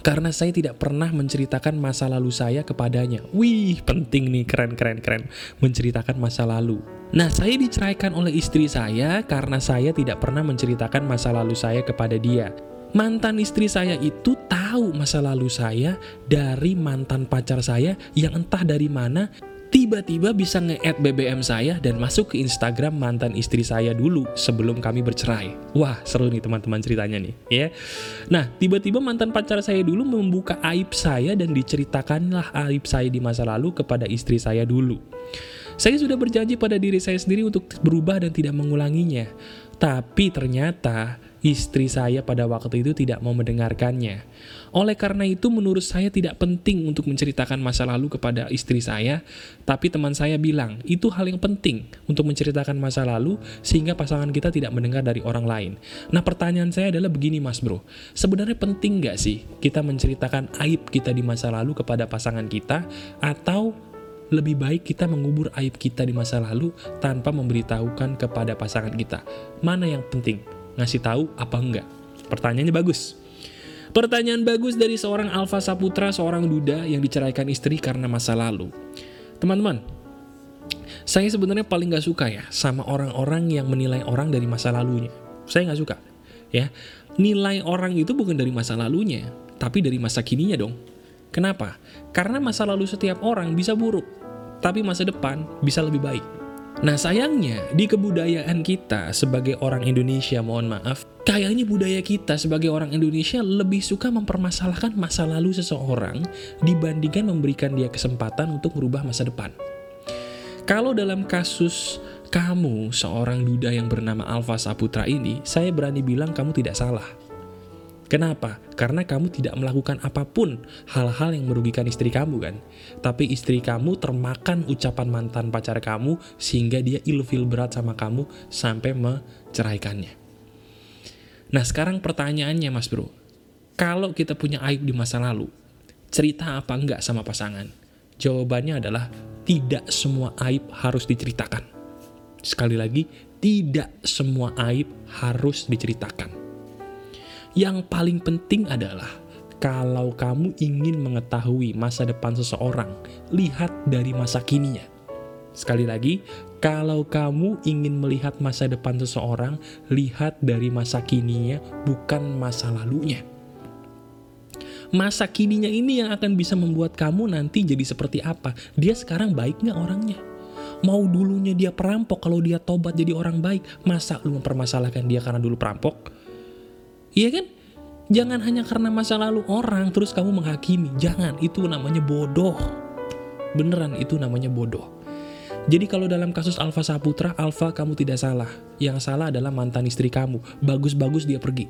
Karena saya tidak pernah menceritakan masa lalu saya kepadanya. Wih, penting nih, keren, keren, keren. Menceritakan masa lalu. Nah, saya diceraikan oleh istri saya karena saya tidak pernah menceritakan masa lalu saya kepada dia. Mantan istri saya itu tahu masa lalu saya dari mantan pacar saya yang entah dari mana tiba-tiba bisa nge-add BBM saya dan masuk ke Instagram mantan istri saya dulu sebelum kami bercerai. Wah, seru nih teman-teman ceritanya nih, ya. Nah, tiba-tiba mantan pacar saya dulu membuka aib saya dan diceritakanlah aib saya di masa lalu kepada istri saya dulu. Saya sudah berjanji pada diri saya sendiri untuk berubah dan tidak mengulanginya. Tapi ternyata istri saya pada waktu itu tidak mau mendengarkannya. Oleh karena itu menurut saya tidak penting untuk menceritakan masa lalu kepada istri saya, tapi teman saya bilang, itu hal yang penting untuk menceritakan masa lalu sehingga pasangan kita tidak mendengar dari orang lain. Nah pertanyaan saya adalah begini mas bro, sebenarnya penting nggak sih kita menceritakan aib kita di masa lalu kepada pasangan kita atau lebih baik kita mengubur aib kita di masa lalu tanpa memberitahukan kepada pasangan kita. Mana yang penting? Ngasih tahu apa enggak? Pertanyaannya bagus. Pertanyaan bagus dari seorang Alfa Saputra, seorang duda yang diceraikan istri karena masa lalu. Teman-teman, saya sebenarnya paling gak suka ya sama orang-orang yang menilai orang dari masa lalunya. Saya gak suka. ya Nilai orang itu bukan dari masa lalunya, tapi dari masa kininya dong. Kenapa? Karena masa lalu setiap orang bisa buruk, tapi masa depan bisa lebih baik. Nah sayangnya, di kebudayaan kita sebagai orang Indonesia, mohon maaf, kayaknya budaya kita sebagai orang Indonesia lebih suka mempermasalahkan masa lalu seseorang dibandingkan memberikan dia kesempatan untuk merubah masa depan. Kalau dalam kasus kamu, seorang duda yang bernama Alfa Saputra ini, saya berani bilang kamu tidak salah. Kenapa? Karena kamu tidak melakukan apa pun hal-hal yang merugikan istri kamu kan. Tapi istri kamu termakan ucapan mantan pacar kamu sehingga dia ilfil berat sama kamu sampai menceraikannya. Nah sekarang pertanyaannya mas bro. Kalau kita punya aib di masa lalu, cerita apa enggak sama pasangan? Jawabannya adalah tidak semua aib harus diceritakan. Sekali lagi, tidak semua aib harus diceritakan. Yang paling penting adalah kalau kamu ingin mengetahui masa depan seseorang, lihat dari masa kininya. Sekali lagi, kalau kamu ingin melihat masa depan seseorang, lihat dari masa kininya, bukan masa lalunya. Masa kininya ini yang akan bisa membuat kamu nanti jadi seperti apa. Dia sekarang baik nggak orangnya? Mau dulunya dia perampok, kalau dia tobat jadi orang baik, masa lu mempermasalahkan dia karena dulu perampok? Iya kan? Jangan hanya karena masa lalu orang terus kamu menghakimi. Jangan, itu namanya bodoh. Beneran itu namanya bodoh. Jadi kalau dalam kasus Alfa Saputra, Alfa kamu tidak salah. Yang salah adalah mantan istri kamu. Bagus-bagus dia pergi.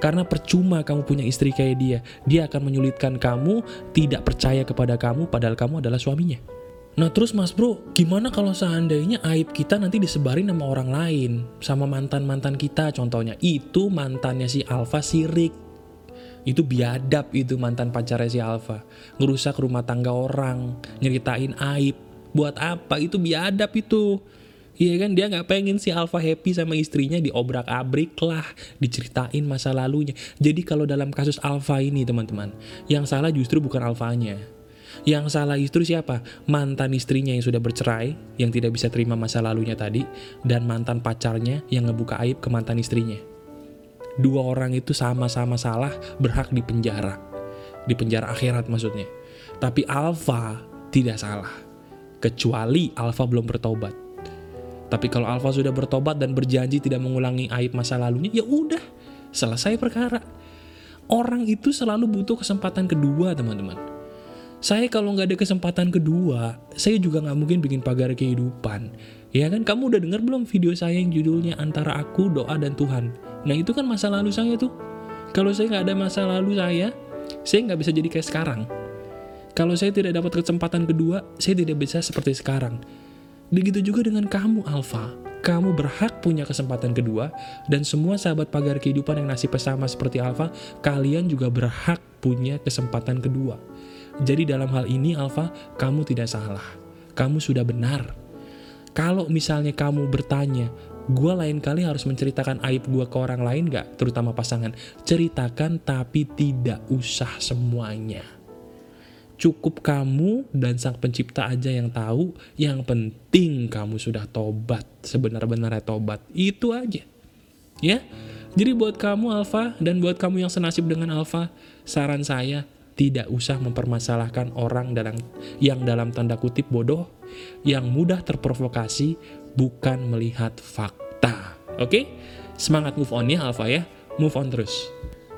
Karena percuma kamu punya istri kayak dia. Dia akan menyulitkan kamu, tidak percaya kepada kamu, padahal kamu adalah suaminya. Nah terus mas bro, gimana kalau seandainya aib kita nanti disebarin sama orang lain? Sama mantan-mantan kita contohnya. Itu mantannya si Alfa sirik. Itu biadab itu mantan pacarnya si Alfa. Ngerusak rumah tangga orang, nyeritain aib. Buat apa? Itu biadab itu. Iya kan, dia nggak pengen si Alfa happy sama istrinya diobrak-abrik lah, diceritain masa lalunya. Jadi kalau dalam kasus Alfa ini teman-teman, yang salah justru bukan Alfanya, yang salah istri siapa? Mantan istrinya yang sudah bercerai, yang tidak bisa terima masa lalunya tadi, dan mantan pacarnya yang ngebuka aib ke mantan istrinya. Dua orang itu sama-sama salah, berhak di penjara. Di penjara akhirat maksudnya. Tapi Alfa tidak salah. Kecuali Alfa belum bertobat. Tapi kalau Alfa sudah bertobat dan berjanji tidak mengulangi aib masa lalunya, ya udah, selesai perkara. Orang itu selalu butuh kesempatan kedua, teman-teman saya kalau nggak ada kesempatan kedua, saya juga nggak mungkin bikin pagar kehidupan. Ya kan, kamu udah denger belum video saya yang judulnya Antara Aku, Doa, dan Tuhan? Nah itu kan masa lalu saya tuh. Kalau saya nggak ada masa lalu saya, saya nggak bisa jadi kayak sekarang. Kalau saya tidak dapat kesempatan kedua, saya tidak bisa seperti sekarang. Begitu juga dengan kamu, Alfa. Kamu berhak punya kesempatan kedua, dan semua sahabat pagar kehidupan yang nasib sama seperti Alfa, kalian juga berhak punya kesempatan kedua. Jadi dalam hal ini, Alfa, kamu tidak salah. Kamu sudah benar. Kalau misalnya kamu bertanya, gue lain kali harus menceritakan aib gue ke orang lain gak? Terutama pasangan. Ceritakan tapi tidak usah semuanya. Cukup kamu dan sang pencipta aja yang tahu, yang penting kamu sudah tobat, sebenar-benarnya tobat. Itu aja. Ya, jadi buat kamu Alfa dan buat kamu yang senasib dengan Alfa, saran saya tidak usah mempermasalahkan orang dalam yang dalam tanda kutip bodoh, yang mudah terprovokasi, bukan melihat fakta. Oke? Semangat move on ya Alfa ya. Move on terus.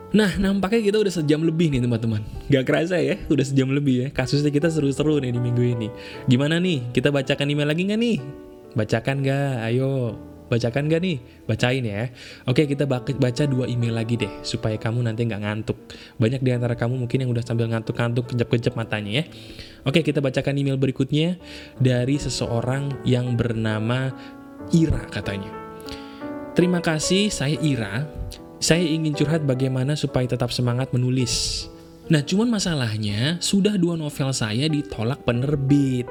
Nah, nampaknya kita udah sejam lebih nih teman-teman. Gak kerasa ya, udah sejam lebih ya. Kasusnya kita seru-seru nih di minggu ini. Gimana nih, kita bacakan email lagi gak nih? Bacakan gak? Ayo, bacakan gak nih? Bacain ya. Oke, kita baca dua email lagi deh, supaya kamu nanti gak ngantuk. Banyak di antara kamu mungkin yang udah sambil ngantuk-ngantuk, kejap-kejap matanya ya. Oke, kita bacakan email berikutnya dari seseorang yang bernama Ira katanya. Terima kasih, saya Ira. Saya ingin curhat bagaimana supaya tetap semangat menulis. Nah, cuman masalahnya sudah dua novel saya ditolak penerbit.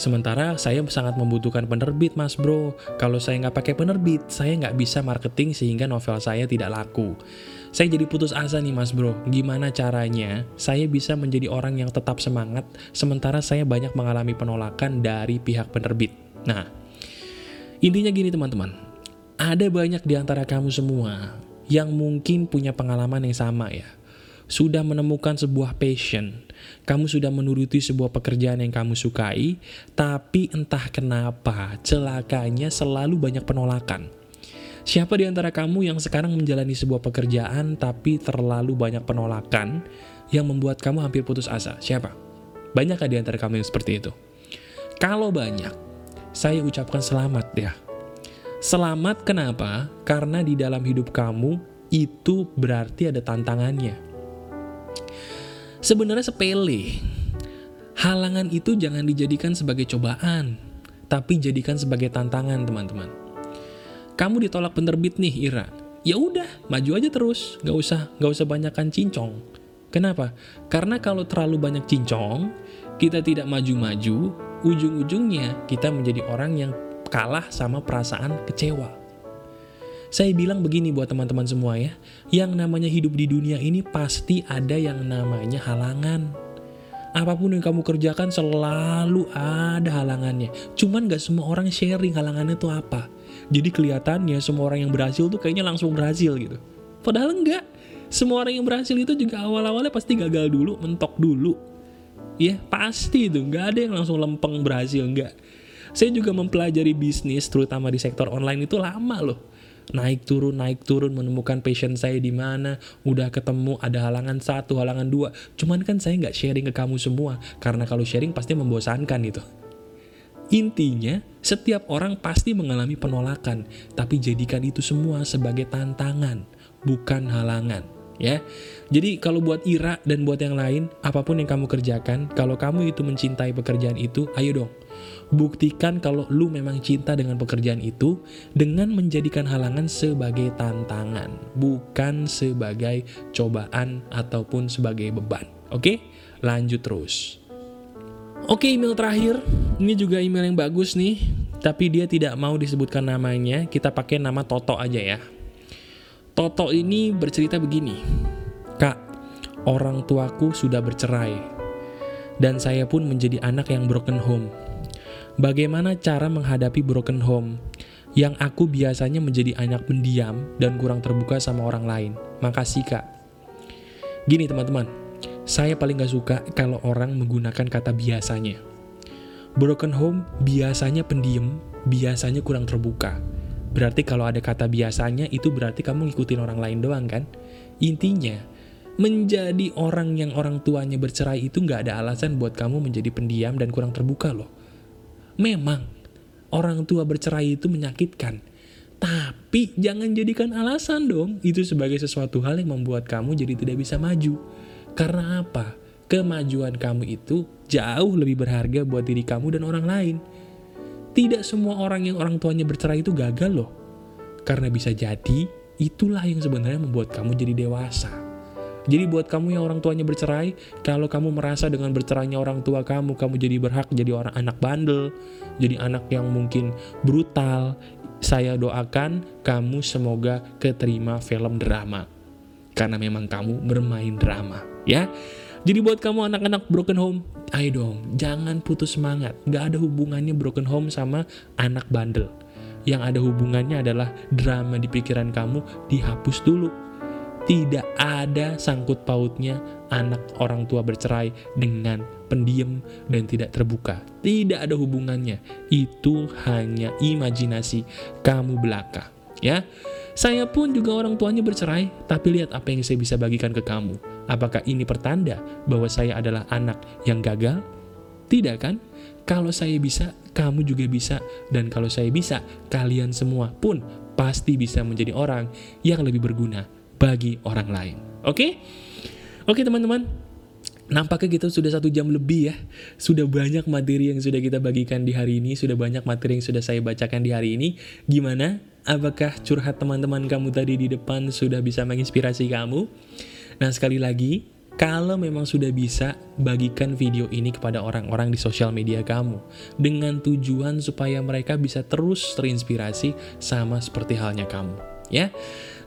Sementara saya sangat membutuhkan penerbit, mas bro. Kalau saya nggak pakai penerbit, saya nggak bisa marketing sehingga novel saya tidak laku. Saya jadi putus asa nih mas bro, gimana caranya saya bisa menjadi orang yang tetap semangat, sementara saya banyak mengalami penolakan dari pihak penerbit. Nah, intinya gini teman-teman, ada banyak di antara kamu semua yang mungkin punya pengalaman yang sama ya. Sudah menemukan sebuah passion, kamu sudah menuruti sebuah pekerjaan yang kamu sukai, tapi entah kenapa celakanya selalu banyak penolakan. Siapa di antara kamu yang sekarang menjalani sebuah pekerjaan tapi terlalu banyak penolakan yang membuat kamu hampir putus asa? Siapa? Banyakkah di antara kamu yang seperti itu? Kalau banyak, saya ucapkan selamat ya. Selamat kenapa? Karna di dalam hidup kamu itu berarti ada tantangannya. Sebenarnya sepele. Halangan itu jangan dijadikan sebagai cobaan, tapi jadikan sebagai tantangan, teman-teman. Kamu ditolak penerbit nih, Ira. Ya udah, maju aja terus, gak usah, gak usah banyakkan cincong. Kenapa? Karena kalau terlalu banyak cincong, kita tidak maju-maju, ujung-ujungnya kita menjadi orang yang kalah sama perasaan kecewa. Saya bilang begini buat teman-teman semua ya, yang namanya hidup di dunia ini pasti ada yang namanya halangan. Apa pun yang kamu kerjakan selalu ada halangannya. Cuman gak semua orang sharing halangannya itu apa. Jadi kelihatannya semua orang yang berhasil tuh kayaknya langsung berhasil gitu. Padahal enggak. Semua orang yang berhasil itu juga awal-awalnya pasti gagal dulu, mentok dulu. Ya, pasti itu. Nggak ada yang langsung lempeng berhasil, enggak. Saya juga mempelajari bisnis, terutama di sektor online itu lama loh. Naik turun, naik turun, menemukan passion saya di mana, udah ketemu, ada halangan satu, halangan dua. Cuman kan saya nggak sharing ke kamu semua, karena kalau sharing pasti membosankan gitu. Intinya, setiap orang pasti mengalami penolakan, tapi jadikan itu semua sebagai tantangan, bukan halangan ya. Jadi kalau buat Ira dan buat yang lain, apa pun yang kamu kerjakan, kalau kamu itu mencintai pekerjaan itu, ayo dong, Buktikan kalau lu memang cinta dengan pekerjaan itu dengan menjadikan halangan sebagai tantangan, bukan sebagai cobaan ataupun sebagai beban. Oke, lanjut terus. Oke, email terakhir. Ini juga email yang bagus nih, tapi dia tidak mau disebutkan namanya. Kita pakai nama Toto aja ya. Toto ini bercerita begini. Kak, orang tuaku sudah bercerai. Dan saya pun menjadi anak yang broken home Bagaimana cara menghadapi broken home yang aku biasanya menjadi anak pendiam dan kurang terbuka sama orang lain? Makasih kak. Gini teman-teman, saya paling gak suka kalau orang menggunakan kata biasanya. Broken home biasanya pendiam, biasanya kurang terbuka. Berarti kalau ada kata biasanya itu berarti kamu ngikutin orang lain doang kan? Intinya, menjadi orang yang orang tuanya bercerai itu gak ada alasan buat kamu menjadi pendiam dan kurang terbuka loh. Memang orang tua bercerai itu menyakitkan. Tapi jangan jadikan alasan dong itu sebagai sesuatu hal yang membuat kamu jadi tidak bisa maju. Karena apa? Kemajuan kamu itu jauh lebih berharga buat diri kamu dan orang lain. Tidak semua orang yang orang tuanya bercerai itu gagal loh. Karena bisa jadi itulah yang sebenarnya membuat kamu jadi dewasa. Jadi buat kamu yang orang tuanya bercerai, kalau kamu merasa dengan bercerainya orang tua kamu, kamu jadi berhak jadi orang anak bandel, jadi anak yang mungkin brutal, saya doakan kamu semoga keterima film drama. Karena memang kamu bermain drama, ya. Jadi buat kamu anak-anak broken home, ayo dong, jangan putus semangat. Gak ada hubungannya broken home sama anak bandel. Yang ada hubungannya adalah drama di pikiran kamu dihapus dulu. Tidak ada sangkut pautnya anak orang tua bercerai dengan pendiam dan tidak terbuka. Tidak ada hubungannya. Itu hanya imajinasi kamu belaka. Ya, saya pun juga orang tuanya bercerai, tapi lihat apa yang saya bisa bagikan ke kamu. Apakah ini pertanda bahwa saya adalah anak yang gagal? Tidak kan? Kalau saya bisa, kamu juga bisa. Dan kalau saya bisa, kalian semua pun pasti bisa menjadi orang yang lebih berguna bagi orang lain. Oke? Oke teman-teman, Nampaknya kita sudah satu jam lebih ya Sudah banyak materi yang sudah kita bagikan di hari ini Sudah banyak materi yang sudah saya bacakan di hari ini Gimana? Apakah curhat teman-teman kamu tadi di depan sudah bisa menginspirasi kamu? Nah sekali lagi kalau memang sudah bisa, bagikan video ini kepada orang-orang di sosial media kamu. Dengan tujuan supaya mereka bisa terus terinspirasi sama seperti halnya kamu. Ya,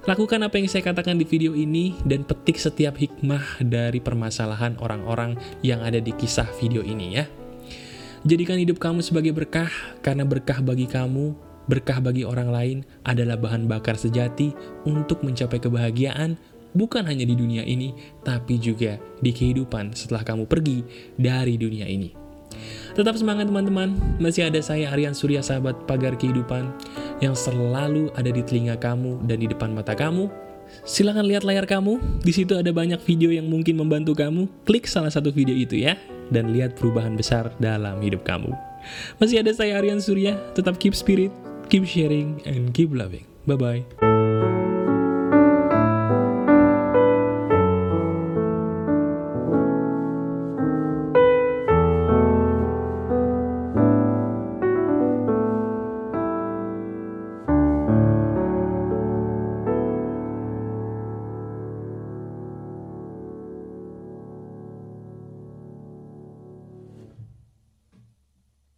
Lakukan apa yang saya katakan di video ini dan petik setiap hikmah dari permasalahan orang-orang yang ada di kisah video ini ya. Jadikan hidup kamu sebagai berkah, karena berkah bagi kamu, berkah bagi orang lain adalah bahan bakar sejati untuk mencapai kebahagiaan, bukan hanya di dunia ini, tapi juga di kehidupan setelah kamu pergi dari dunia ini. Tetap semangat teman-teman, masih ada saya Aryan Surya sahabat pagar kehidupan yang selalu ada di telinga kamu dan di depan mata kamu. Silahkan lihat layar kamu, di situ ada banyak video yang mungkin membantu kamu. Klik salah satu video itu ya, dan lihat perubahan besar dalam hidup kamu. Masih ada saya Aryan Surya, tetap keep spirit, keep sharing, and keep loving. Bye-bye.